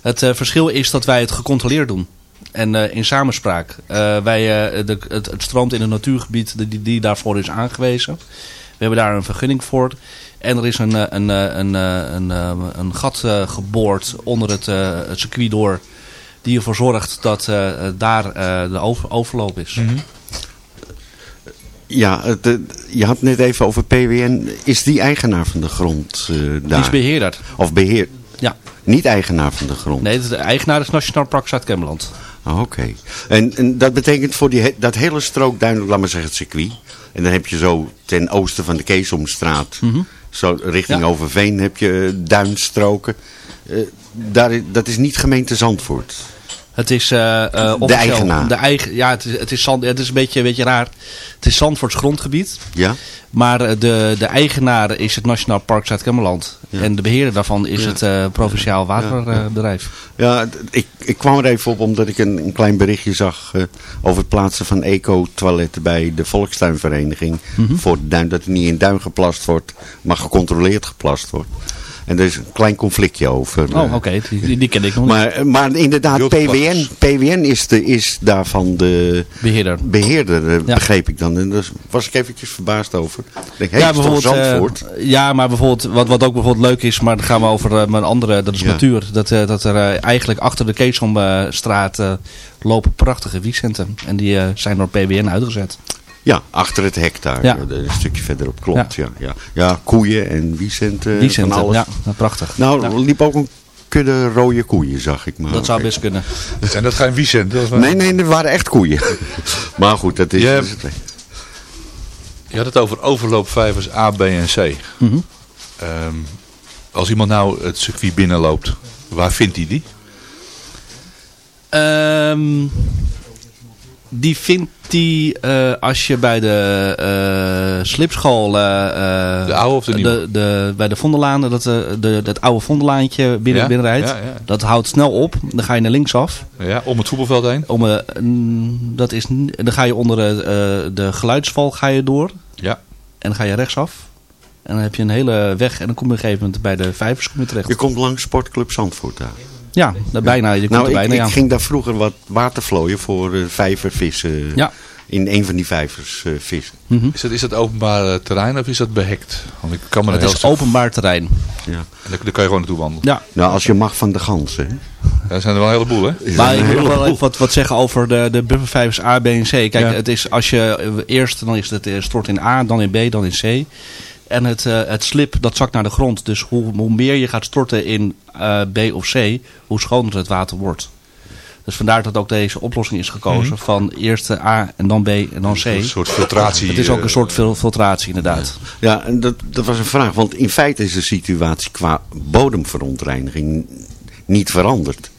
Het uh, verschil is dat wij het gecontroleerd doen. En uh, in samenspraak. Uh, wij, de, het, het, stroomt in een natuurgebied die, die daarvoor is aangewezen. We hebben daar een vergunning voor. En er is een, een, een, een, een gat geboord onder het, het circuit door. Die ervoor zorgt dat daar de over, overloop is. Mhm. Mm -hmm. Ja, de, je had net even over PWN. Is die eigenaar van de grond daar? Die is beheerder. Of beheer... Ja. Niet eigenaar van de grond? Nee, de eigenaar is Nationaal Park Zuid-Kemmerland. Oh, Oké. Okay. En, en, dat betekent voor die, dat hele strook duidelijk, laat maar zeggen, het circuit. En dan heb je zo ten oosten van de Keesomstraat, Mhm. mm -hmm. zo richting ja. Overveen, heb je duinstroken. Uh, daar, dat is niet gemeente Zandvoort. Het is uh, uh, de eigenaar. De eigen, ja, het is, het, is Zand, het is een beetje, een beetje raar. Het is Zandvoorts grondgebied. Ja. Maar de, de eigenaar is het Nationaal Park Zuid-Kemmerland. Ja. En de beheerder daarvan is ja. het uh, Provinciaal Waterbedrijf. Ja, ik, ik kwam er even op omdat ik een, een klein berichtje zag over het plaatsen van eco-toiletten bij de Volkstuinvereniging. Mhm. Mm -hmm. Voor de duin, dat er niet in duin geplast wordt, maar gecontroleerd geplast wordt. En er is een klein conflictje over. Oh, oké. Okay. Die, die, ken ik nog maar, maar inderdaad, PWN, PWN is, de, is daarvan de beheerder, beheerder ja. begreep ik dan. En daar was ik eventjes verbaasd over. Ik denk, hey, ja, bijvoorbeeld, Zandvoort. Uh, ja, maar bijvoorbeeld, wat, wat ook bijvoorbeeld leuk is, maar dan gaan we over uh, mijn andere, dat is ja. natuur. Dat, uh, dat er eigenlijk achter de Keesomstraat lopen prachtige wiescenten. En die zijn door PWN uitgezet. Ja, achter het hek daar. Ja. Een stukje verderop, klopt. Ja, ja, ja. ja koeien en wiesenten. Wiesenten, van alles. ja, prachtig. Nou, ja. liep ook een kudde rode koeien, zag ik maar. Dat zou best kunnen. Zijn dat geen wiesenten? Nee, nee, dat waren echt koeien. maar goed, dat is... Je, dat is het. je had het over overloopvijvers A, B en C. Mm -hmm. um, als iemand nou het circuit binnenloopt, waar vindt hij die? Um, die vindt hij uh, als je bij de uh, slipschool... Uh, de oude of de nieuwe? De, de, bij de Vondellaan, dat, de, dat oude Vondelaantje binnen, ja? binnenrijdt. Ja, ja. Dat houdt snel op. Dan ga je naar linksaf. Ja, om het voetbalveld heen? Om, dat is, dan ga je onder de geluidsval ga je door. Ja. En dan ga je rechtsaf. En dan heb je een hele weg en dan kom je op een gegeven moment bij de vijvers terecht. Je komt langs Sportclub Zandvoort daar. Ja, bijna. Je komt nou, er ik, bijna, ik ja. ging daar vroeger wat watervlooien voor eh, vijvervissen. Ja. In een van die vijvers eh, vissen. Is dat, is dat openbaar eh, terrein of is dat behekt? Want ik kan me Het is stuk- openbaar terrein. Ja. En daar, daar kan je gewoon naartoe wandelen. Ja. Nou, als je mag van de ganzen. Ja, Er zijn er wel een heleboel, hè? Maar ik wil wel even wat, wat zeggen over de, de buffervijvers A, B en C. Kijk, Ja. het is als je eh, eerst, dan is het eh, stort in A, dan in B, dan in C. En het, eh, het slip, dat zakt naar de grond. Dus hoe, hoe meer je gaat storten in eh, B of C, hoe schoner het water wordt. Dus vandaar dat ook deze oplossing is gekozen. Van eerst eh, A en dan B en dan C. Een soort filtratie. Het is ook eh, een soort fil- filtratie inderdaad. Ja, en dat, dat was een vraag. Want in feite is de situatie qua bodemverontreiniging niet veranderd.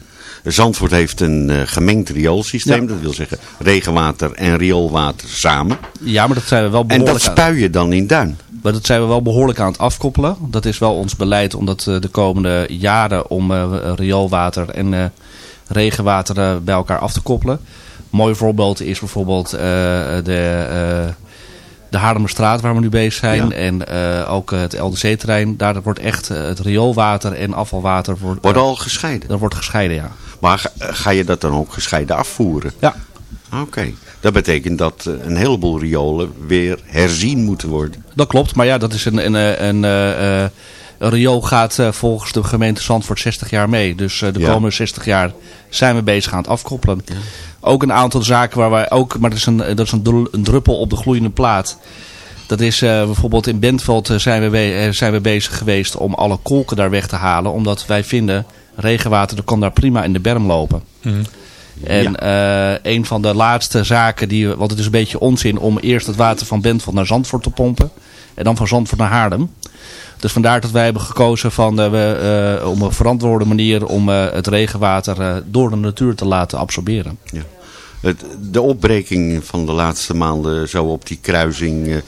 Zandvoort heeft een eh, gemengd rioolsysteem. Ja. Dat wil zeggen regenwater en rioolwater samen. Ja, maar dat zijn we wel En behoorlijk dat aan- spuien je dan in Duin. Maar dat zijn we wel behoorlijk aan het afkoppelen. Dat is wel ons beleid om dat eh, de komende jaren om eh, rioolwater en eh, regenwater bij elkaar af te koppelen. Een mooi voorbeeld is bijvoorbeeld de, de Haarlemmerstraat waar we nu bezig zijn. Ja. En ook het LDC-terrein. Daar wordt echt het rioolwater en afvalwater wordt, Wordt al gescheiden. dat wordt gescheiden, ja. Maar ga, ga je dat dan ook gescheiden afvoeren? Ja. Oké. Dat betekent dat eh, een heleboel riolen weer herzien moeten worden. Dat klopt, maar ja, dat is een, een, eh, een, eh, eh, een riool gaat volgens de gemeente Zandvoort 60 jaar mee. Dus eh, de Ja. komende 60 jaar zijn we bezig aan het afkoppelen. Ook een aantal zaken waar wij ook, maar dat is een, dat is een, dru- een druppel op de gloeiende plaat. Dat is eh, bijvoorbeeld in Bentveld zijn, we zijn we bezig geweest om alle kolken daar weg te halen. Omdat wij vinden, regenwater dat kan daar prima in de berm lopen. En eh, een van de laatste zaken, die, want het is een beetje onzin om eerst het water van Bentveld naar Zandvoort te pompen. En dan van Zandvoort naar Haarlem. Dus vandaar dat wij hebben gekozen van, eh, we, eh, om een verantwoorde manier om het regenwater door de natuur te laten absorberen. Ja. Het, de opbreking van de laatste maanden zo op die kruising...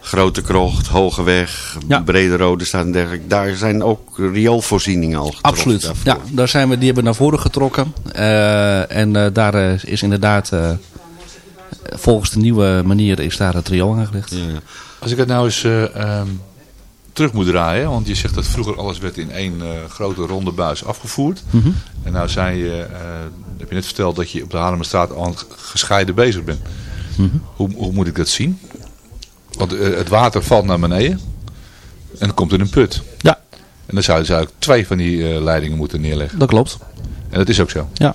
Grote Krocht, Hogeweg, Ja. Brede Rode staat en dergelijke. Daar zijn ook rioolvoorzieningen al getroffen. Absoluut. daarvoor. Ja, daar zijn we, die hebben we naar voren getrokken. Eh, en eh, daar eh, is inderdaad, eh, volgens de nieuwe manier, is daar het riool aangelegd. Ja, ja. Als ik het nou eens eh, ehm, terug moet draaien, want je zegt dat vroeger alles werd in één eh, grote ronde buis afgevoerd. Mhm. En nou zei je, eh, heb je net verteld dat je op de Haarlemmerstraat al gescheiden bezig bent. Mhm. Hoe, hoe moet ik dat zien? Want eh, het water valt naar beneden en het komt in een put. Ja. En dan zou je dus eigenlijk twee van die eh, leidingen moeten neerleggen. Dat klopt. En dat is ook zo. Ja.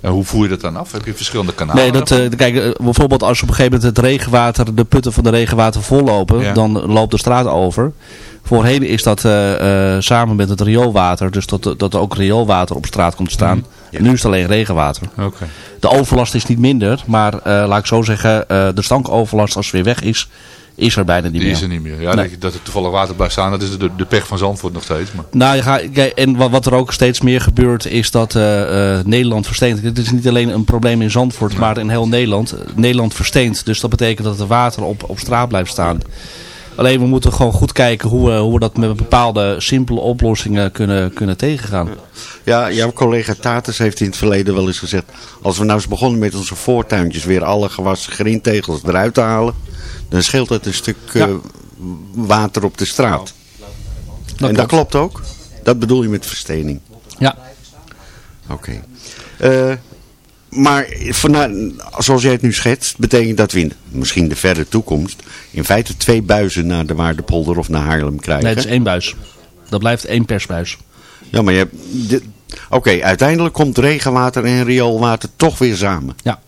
En hoe voer je dat dan af? Heb je verschillende kanalen? Nee, dat, eh, kijk, bijvoorbeeld als op een gegeven moment het regenwater, de putten van de regenwater vollopen, Ja. dan loopt de straat over. Voorheen is dat samen met het rioolwater, dus dat, dat er ook rioolwater op straat komt te staan. En nu is het alleen regenwater. Oké. De overlast is niet minder, maar laat ik zo zeggen, de stankoverlast als het weer weg is, is er bijna niet Die meer. is er niet meer. Ja, Nee. dat, er toevallig water blijft staan, dat is de, de pech van Zandvoort nog steeds. Maar. Nou, je gaat, kijk, en wat, wat er ook steeds meer gebeurt is dat eh, eh, Nederland versteent. Het is niet alleen een probleem in Zandvoort, maar in heel Nederland. Nederland versteent, dus dat betekent dat het water op, op straat blijft staan. Alleen we moeten gewoon goed kijken hoe, we- hoe we dat met bepaalde simpele oplossingen kunnen, kunnen tegengaan. Ja, jouw collega Tatus heeft in het verleden wel eens gezegd... als we nou eens begonnen met onze voortuintjes weer alle gewassen grintegels eruit te halen... dan scheelt het een stuk eh, water op de straat. en dat klopt ook? Dat bedoel je met verstening? Ja. Oké. Eh, maar zoals jij het nu schetst, betekent dat we in misschien de verre toekomst... in feite twee buizen naar de Waardepolder of naar Haarlem krijgen? Nee, het is één buis. Dat blijft één persbuis. Ja, maar je hebt... Oké, uiteindelijk komt regenwater en rioolwater toch weer samen. Ja.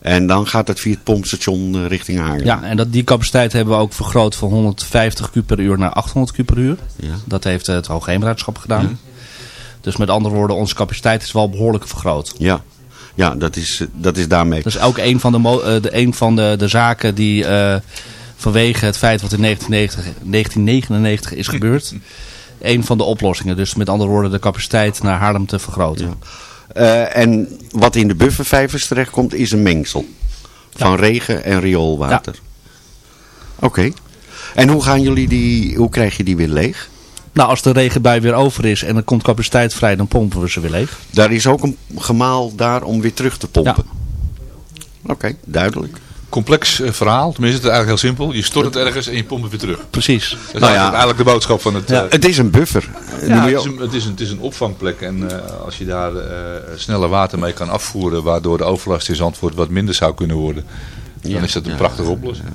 En dan gaat het via het pompstation eh, richting Haarlem. Ja, en dat, die capaciteit hebben we ook vergroot van 150 kub per uur naar 800 kub per uur. Ja. Dat heeft het Hoogheemraadschap gedaan. Dus met andere woorden, onze capaciteit is wel behoorlijk vergroot. Ja, ja dat, is, eh, dat is daarmee. Dat is ook een van de, eh, de, een van de, de zaken die eh, vanwege het feit wat in 1990, 1999 is gebeurd, een van de oplossingen. Dus met andere woorden, de capaciteit naar Haarlem te vergroten. En wat in de buffervijvers terechtkomt is een mengsel. Van regen en rioolwater. Oké. En hoe gaan jullie die, hoe krijg je die weer leeg? Nou, als de regenbui weer over is en er komt capaciteit vrij, dan pompen we ze weer leeg. Daar is ook een gemaal daar om weer terug te pompen. Oké, duidelijk. complex eh, verhaal. Tenminste, het is eigenlijk heel simpel. Je stort het ergens en je pompt het weer terug. Precies. Dat is Nou eigenlijk, ja. eigenlijk de boodschap van het... Ja, eh, het is een buffer. ja, het, is een, het, is een, het is een opvangplek en eh, als je daar eh, sneller water mee kan afvoeren, waardoor de overlast in Zandvoort wat minder zou kunnen worden, dan Ja, is dat een ja, prachtige oplossing.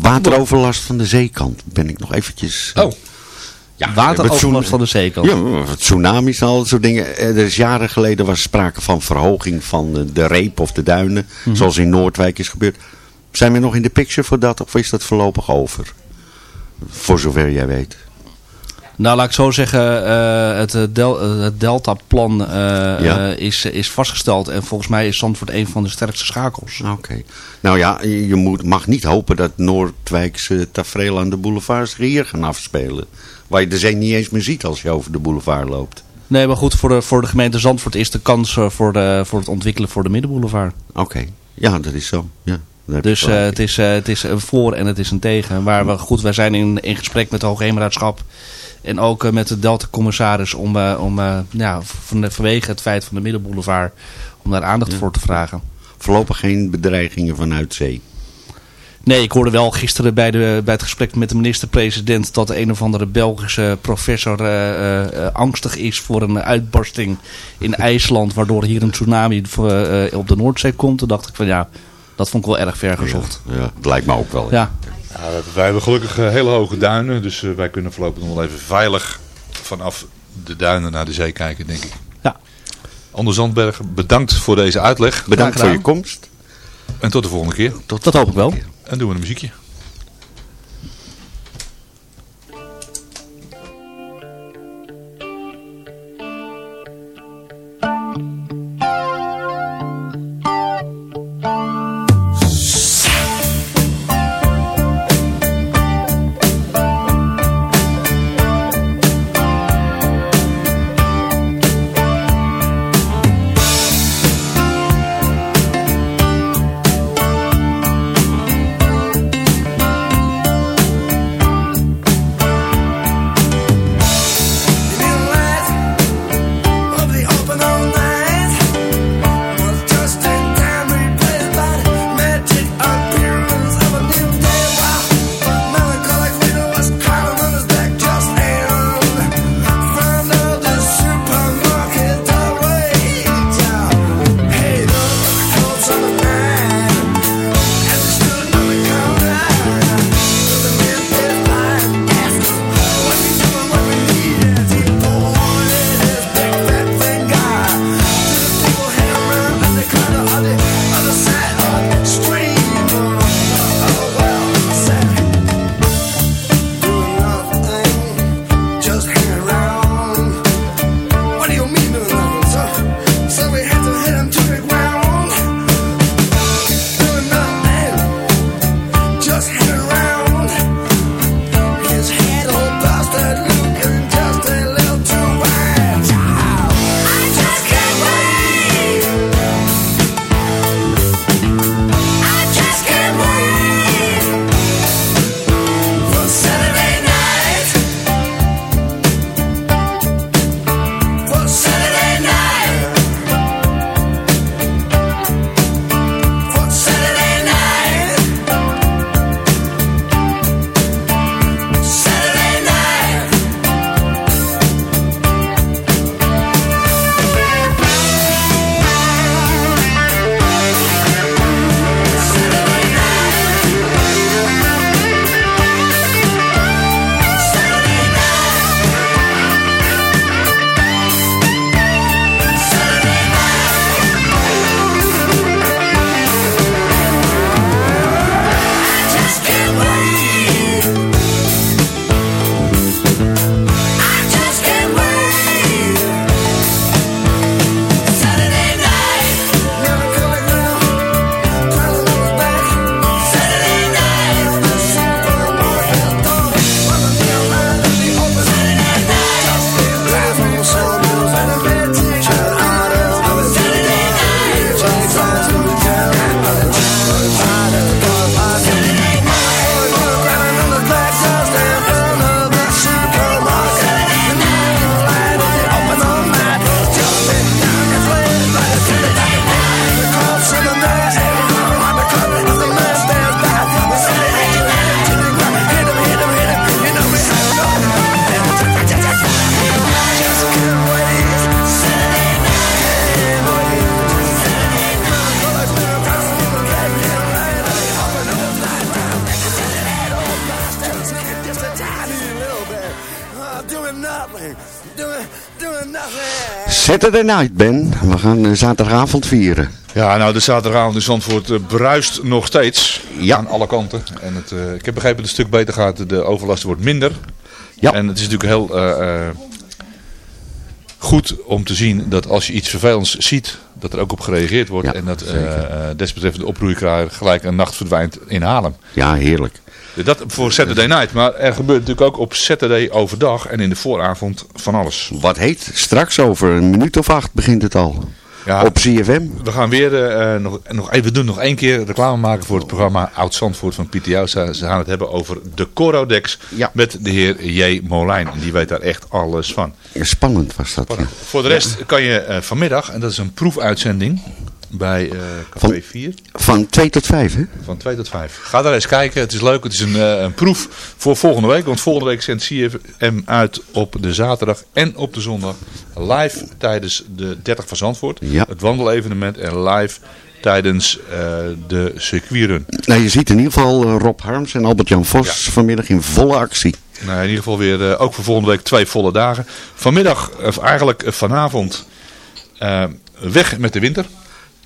Wateroverlast van de zeekant ben ik nog eventjes... eh, Oh. Ja, Wateroverlast van de zeekant. Ja, tsunamis en al dat soort dingen. Eh, Er is jaren geleden was sprake van verhoging van de, de reep of de duinen. Mhm. Zoals in Noordwijk is gebeurd. Zijn we nog in de picture voor dat of is dat voorlopig over? Voor zover jij weet. Nou, laat ik zo zeggen, eh, het, eh, del, eh, het Delta-plan Ja. is, is vastgesteld. En volgens mij is Zandvoort een van de sterkste schakels. Oké. Nou ja, je moet, mag niet hopen dat Noordwijkse tafereel aan de boulevard zich hier gaan afspelen. Waar je de zee niet eens meer ziet als je over de boulevard loopt. Nee, maar goed, voor de, voor de gemeente Zandvoort is de kans voor, de, voor het ontwikkelen voor de middenboulevard. Oké. Ja, dat is zo. Ja, Dus het, is, het is een voor en het is een tegen. Waar we, goed, wij zijn in, in gesprek met de Hoogheemraadschap. En ook eh, met de Delta-commissaris om, eh, om eh, ja, vanwege het feit van de middenboulevard, om daar aandacht voor te vragen. Voorlopig geen bedreigingen vanuit zee. Nee, ik hoorde wel gisteren bij, de, bij het gesprek met de minister-president dat een of andere Belgische professor angstig is voor een uitbarsting in IJsland, waardoor hier een tsunami op de Noordzee komt. Toen dacht ik van ja, dat vond ik wel erg ver gezocht. Ja, dat lijkt me ook wel. Ja. Ja, wij- hebben gelukkig eh, hele hoge duinen, dus eh, wij kunnen voorlopig nog wel even veilig vanaf de duinen naar de zee kijken, denk ik. Ja. Anders Zandberg, bedankt voor deze uitleg. Bedankt voor je komst. En tot de volgende keer. Tot Dat hoop ik wel. En doen we een muziekje. Saturday night, Ben. We gaan eh, zaterdagavond vieren. Ja, nou de zaterdagavond in Zandvoort eh, bruist nog steeds aan alle kanten. En het, eh, ik heb begrepen dat het een stuk beter gaat. De overlast wordt minder. Ja. En het is natuurlijk heel goed om te zien dat als je iets vervelends ziet, dat er ook op gereageerd wordt. Ja, en dat desbetreffende oproeikraai gelijk een nacht verdwijnt in Haarlem. Ja, heerlijk. Dat voor Saturday night. Maar er gebeurt natuurlijk ook op Saturday overdag en in de vooravond van alles. Wat heet? Straks over een minuut of acht begint het al. Ja, Op CFM. We gaan weer eh, nog, nog even doen, nog één keer reclame maken voor het programma Oud Zandvoort van Pieter. Ze gaan het hebben over de Corodex met de heer J. Molijn. En die weet daar echt alles van. Spannend was dat. ja. Voor de rest kan je eh, vanmiddag, en dat is een proefuitzending bij eh Café Van- 4. Van 2 tot 5, hè? Van 2 tot 5. Ga daar eens kijken. Het is leuk. Het is een, eh, een proef voor volgende week. Want volgende week zendt CFM uit op de zaterdag en op de zondag. Live tijdens de 30 van Zandvoort. Ja. Het wandelevenement. En live tijdens eh, de circuitrun. Nou, je ziet in ieder geval Rob Harms en Albert-Jan Vos vanmiddag in volle actie. Nou, in ieder geval weer ook voor volgende week twee volle dagen. Vanmiddag, of eigenlijk vanavond, weg met de winter.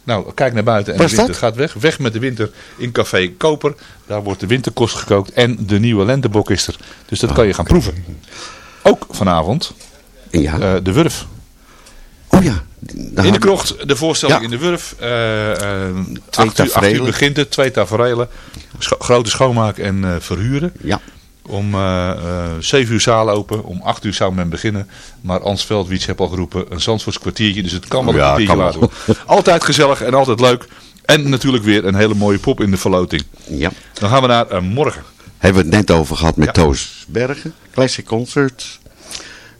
Nou, kijk naar buiten en de winter gaat weg. Weg met de winter in Café Koper. Daar wordt de winterkost gekookt en de nieuwe lentebok is er. Dus dat kan je gaan proeven. Ook vanavond Ja. eh, de Wurf. Oh ja. In de krocht, de voorstelling Ja. in de Wurf. eh eh, Twee acht, uur, acht uur begint het, twee taferelen. Scho- grote schoonmaak en verhuren. Ja. Om eh eh, 7 uur zaal open, om 8 uur zou men beginnen. Maar Ans Veldwiets heeft al geroepen, een Zandvoorts kwartiertje. Dus het kan wel Ja, een kwartiertje wel. worden. Altijd gezellig en altijd leuk. En natuurlijk weer een hele mooie pop in de verloting. Ja. Dan gaan we naar eh, morgen. Hebben we het net over gehad met Ja. Toos Bergen. Classic Concert.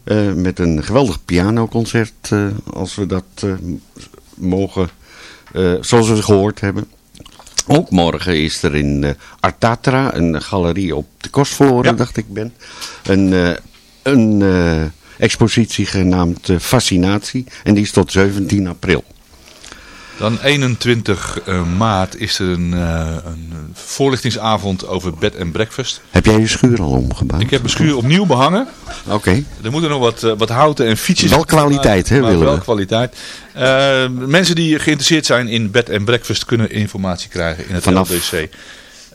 Eh, met een geweldig pianoconcert. eh, als we dat eh, mogen. eh, zoals we het gehoord hebben. Ook morgen is er in eh, Artatra. Een galerie op de Kostverloren, dacht ik ben. Een, eh, een eh, expositie genaamd Fascinatie. En die is tot 17 april. Dan 21 eh, maart is er een, eh, een voorlichtingsavond over bed en breakfast. Heb jij je schuur al omgebouwd? Ik heb mijn schuur opnieuw behangen. Oké. Er moeten nog wat, eh, wat houten en fietsjes. Wel kwaliteit, hè, maar willen wel we. kwaliteit. Mensen die geïnteresseerd zijn in bed en breakfast kunnen informatie krijgen in het Vanaf- LDC.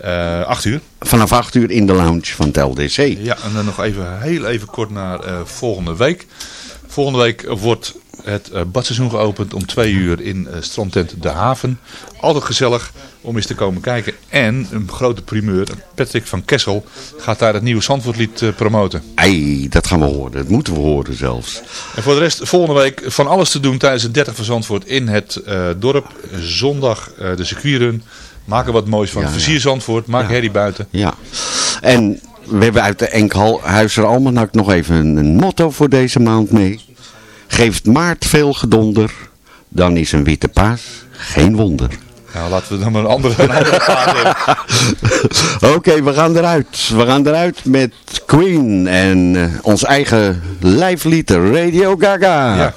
Eh 8 uur. Vanaf 8 uur in de lounge van het LDC. Ja, en dan nog even heel even kort naar volgende week. Volgende week wordt het eh, badseizoen geopend om twee uur in eh, strandtent De Haven. Altijd gezellig om eens te komen kijken. En een grote primeur, Patrick van Kessel, gaat daar het nieuwe Zandvoortlied eh, promoten. Ei, dat gaan we horen. Dat moeten we horen zelfs. En voor de rest, volgende week van alles te doen tijdens het 30 van Zandvoort in het dorp. Zondag eh, de circuitrun. Maak er wat moois van. Ja, ja. Versier Zandvoort, maak Ja. herrie buiten. Ja. En we hebben uit de Enkhuizer Almanak nog even een, motto voor deze maand mee. Geeft maart veel gedonder, dan is een witte paas geen wonder. Nou, laten we dan maar een andere, een andere plaat hebben. Oké, we gaan eruit. We gaan eruit met Queen en eh, ons eigen lijflied Radio Gaga. Ja.